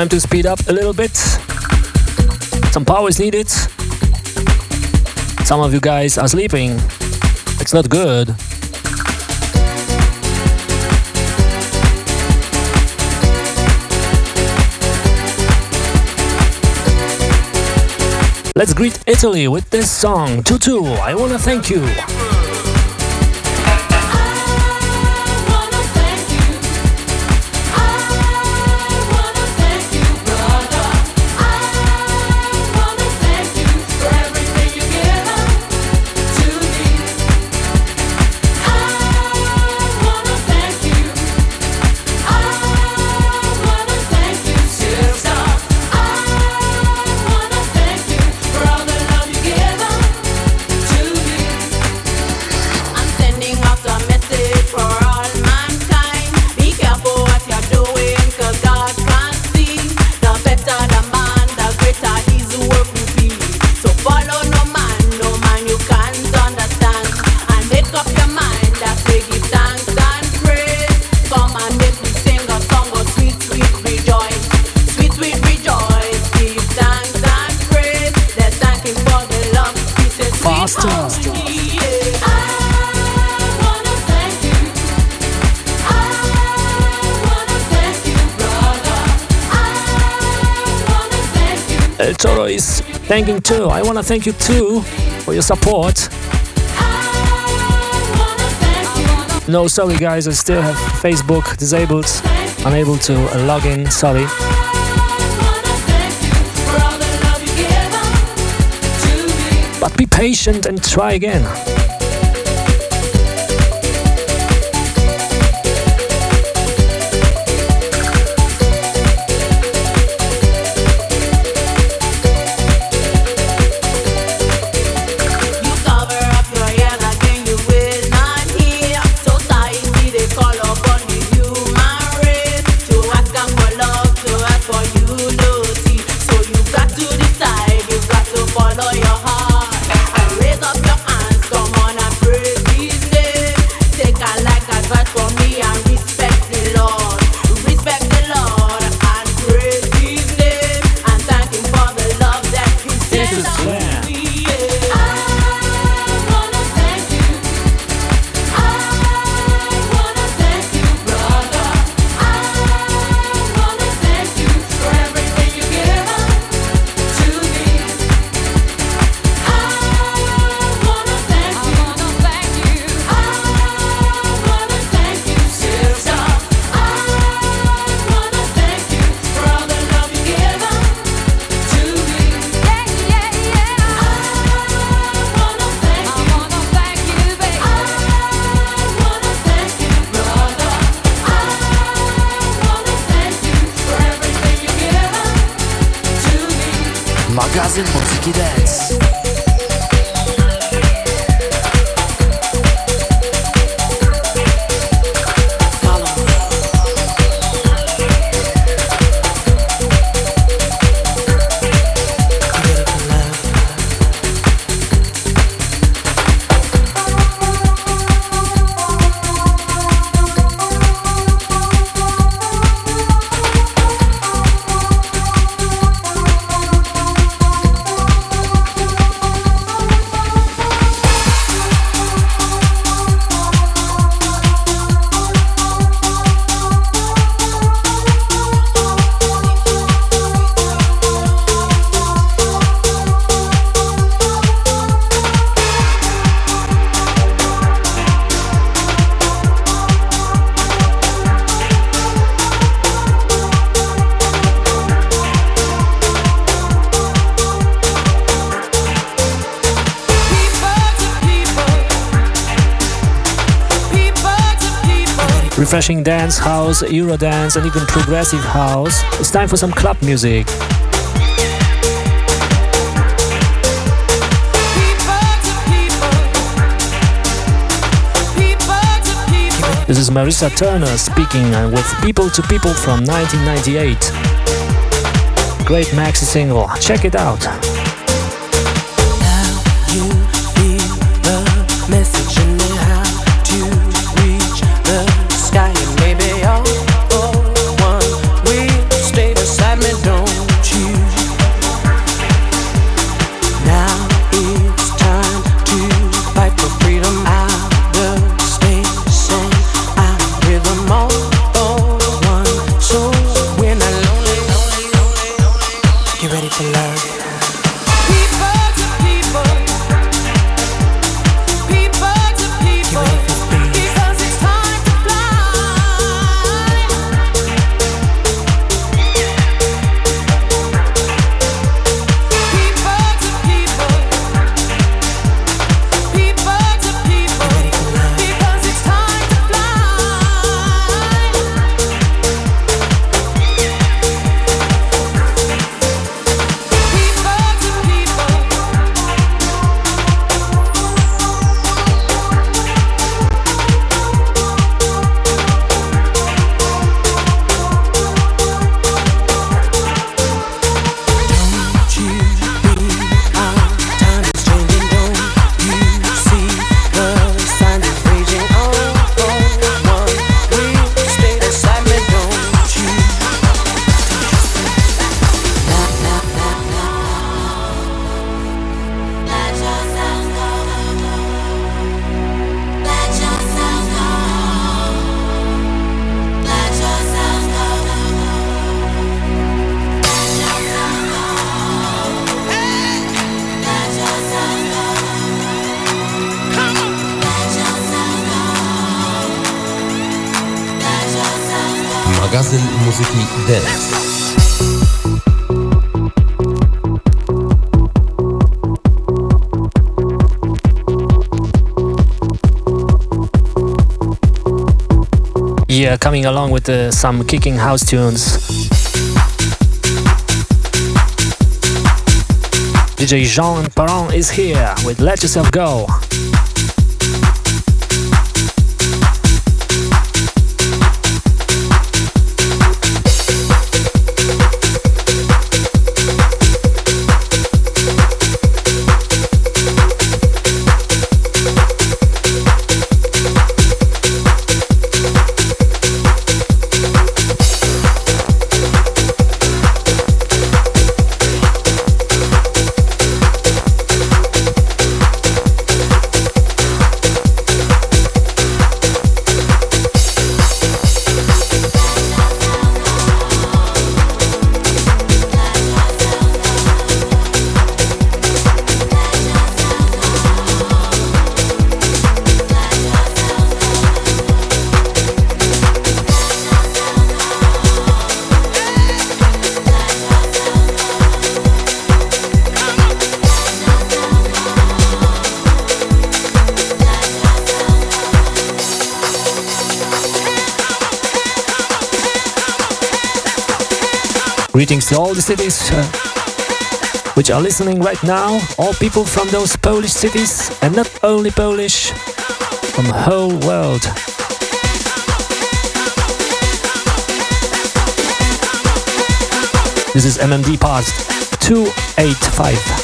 Time to speed up a little bit. Some power is needed. Some of you guys are sleeping. It's not good. Let's greet Italy with this song, Tutu. I wanna thank you. Thanking too. I wanna thank you too for your support. No, sorry guys, I still have Facebook disabled, unable to log in. Sorry. But be patient and try again. Refreshing dance, house, Eurodance, and even progressive house. It's time for some club music. This is Marissa Turner speaking with People to People from 1998. Great maxi single. Check it out. Coming along with uh, some kicking house tunes. DJ Jean Parent is here with Let Yourself Go. All the cities uh, which are listening right now, all people from those Polish cities, and not only Polish, from the whole world. This is MMD part 285.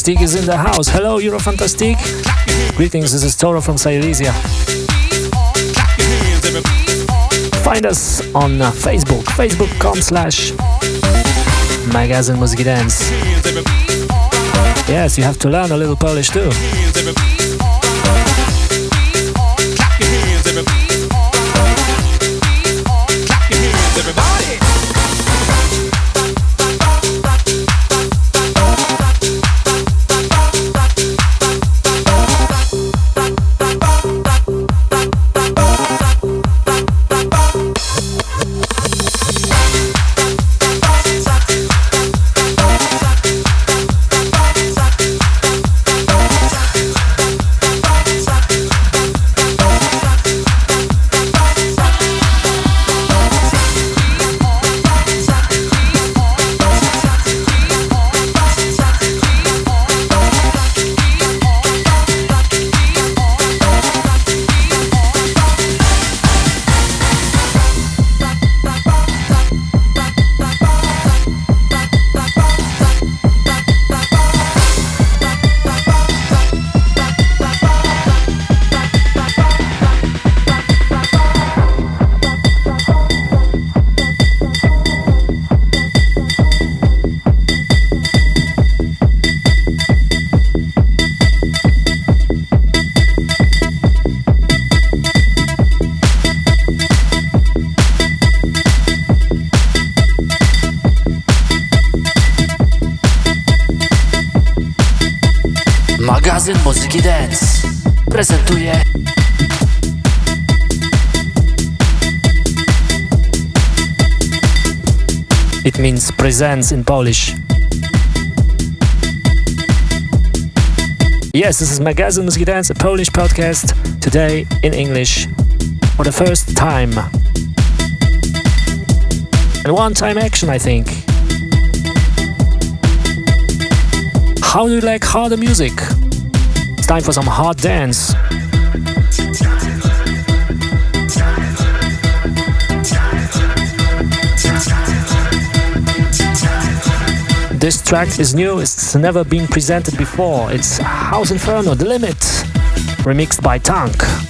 Eurofantastic is in the house. Hello, Eurofantastic. Greetings, this is Toro from Silesia. Find us on uh, Facebook, facebook.com slash Magazyn Muzyki Dance. Yes, you have to learn a little Polish too. Presents in Polish. Yes, this is Magazyn Muzyki Dance, a Polish podcast, today in English for the first time. And one time action, I think. How do you like harder music? It's time for some hard dance. This track is new, it's never been presented before. It's House Inferno, The Limit, remixed by Tank.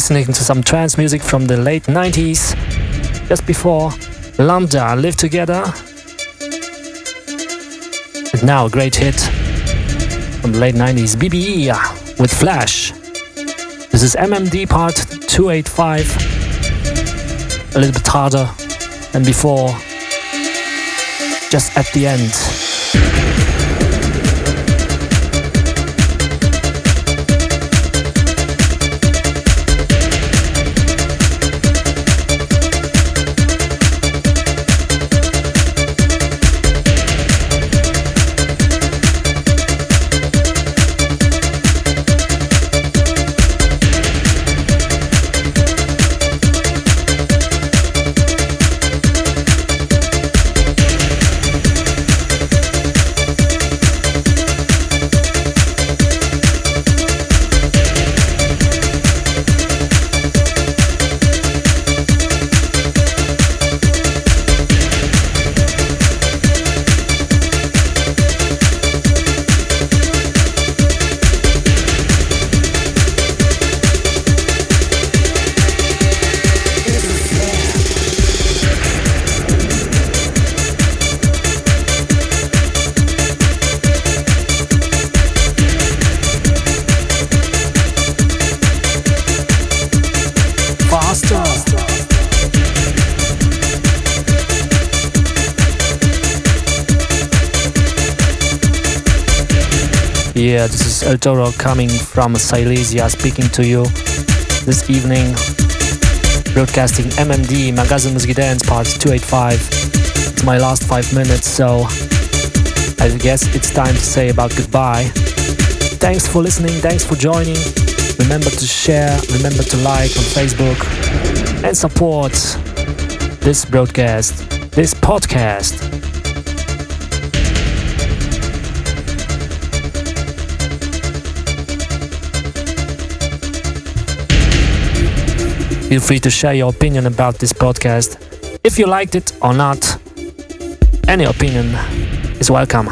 Listening to some trance music from the late 90s. Just before, Lambda Live Together. And now a great hit from the late 90s, BBE with Flash. This is MMD part 285. A little bit harder than before. Just at the end. El Toro coming from Silesia speaking to you this evening. Broadcasting MMD, Magazine Music Dance Part 285. It's my last five minutes, so I guess it's time to say about goodbye. Thanks for listening, thanks for joining. Remember to share, remember to like on Facebook, and support this broadcast, this podcast. Feel free to share your opinion about this podcast. If you liked it or not, any opinion is welcome.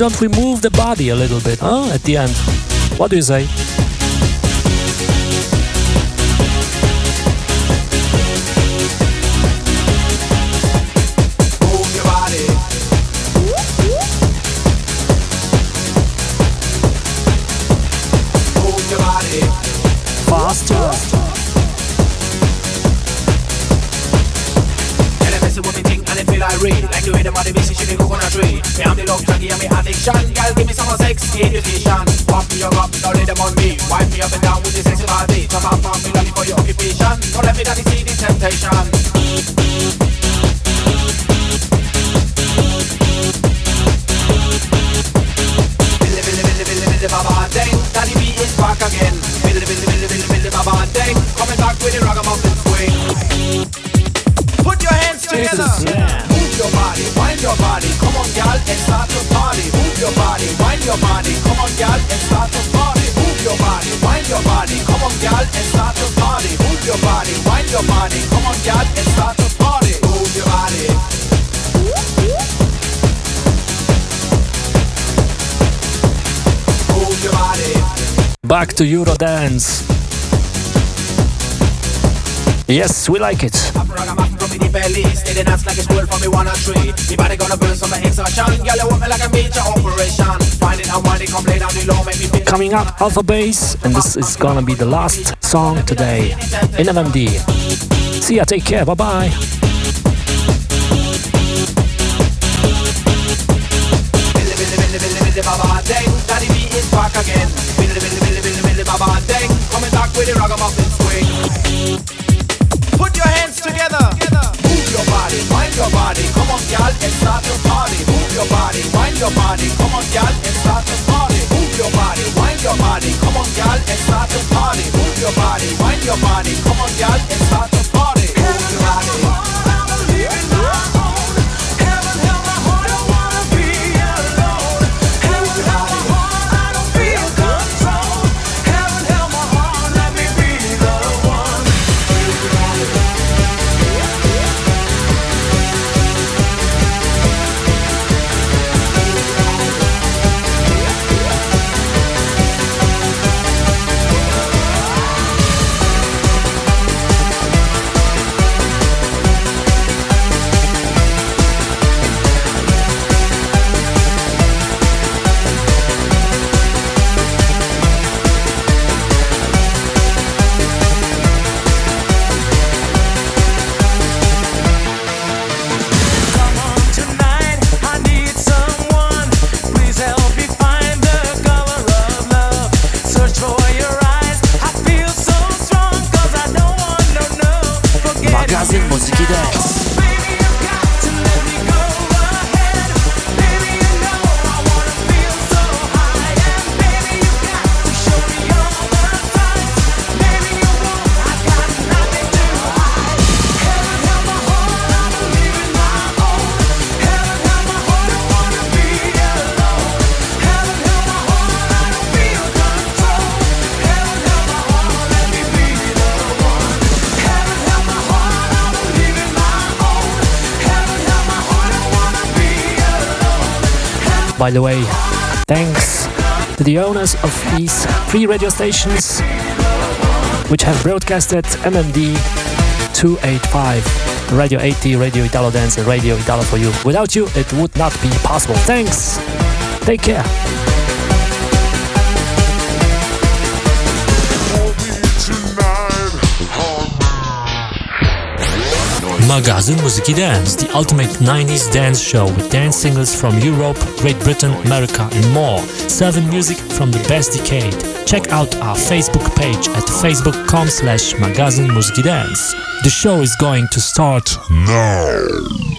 Don't we move the body a little bit, huh? At the end. What do you say? Your body, come on, gal, and start to party. Move your body, wind your body, come on, gal, and start to party. Move your body, wind your body, come on, gal, and start to party. Move your body. Move your body. Back to Eurodance. Yes, we like it. Ragamuffin from the belly, steady nuts like a squirrel from me one or three. Me body gonna burn some exhaustion. Girl, you want me like a major operation. Find it it, come play down the low, make me feel. Coming up, Alpha Bass, and this is gonna be the last song today in MMD. See ya, take care, bye bye. Baba Dang, Daddy B is back again. Billy Billy Billy Billy Billy Baba Dang, coming back with the ragamuffin swing. Your body. Come on, y'all, and start to party. Move your body, mind your body. Come on, y'all, and start to party. Move your body, mind your body. Come on, y'all, and start to party. Move your body, mind your body. Come on, y'all, and start By the way, thanks to the owners of these three radio stations which have broadcasted MMD 285, Radio 80, Radio Italo Dance, and Radio Italo for you. Without you, it would not be possible. Thanks. Take care. Magazyn Muzyki Dance, the ultimate 90s dance show with dance singles from Europe, Great Britain, America, and more. Serving music from the best decade. Check out our Facebook page at facebook.com slash muzyki dance. The show is going to start now.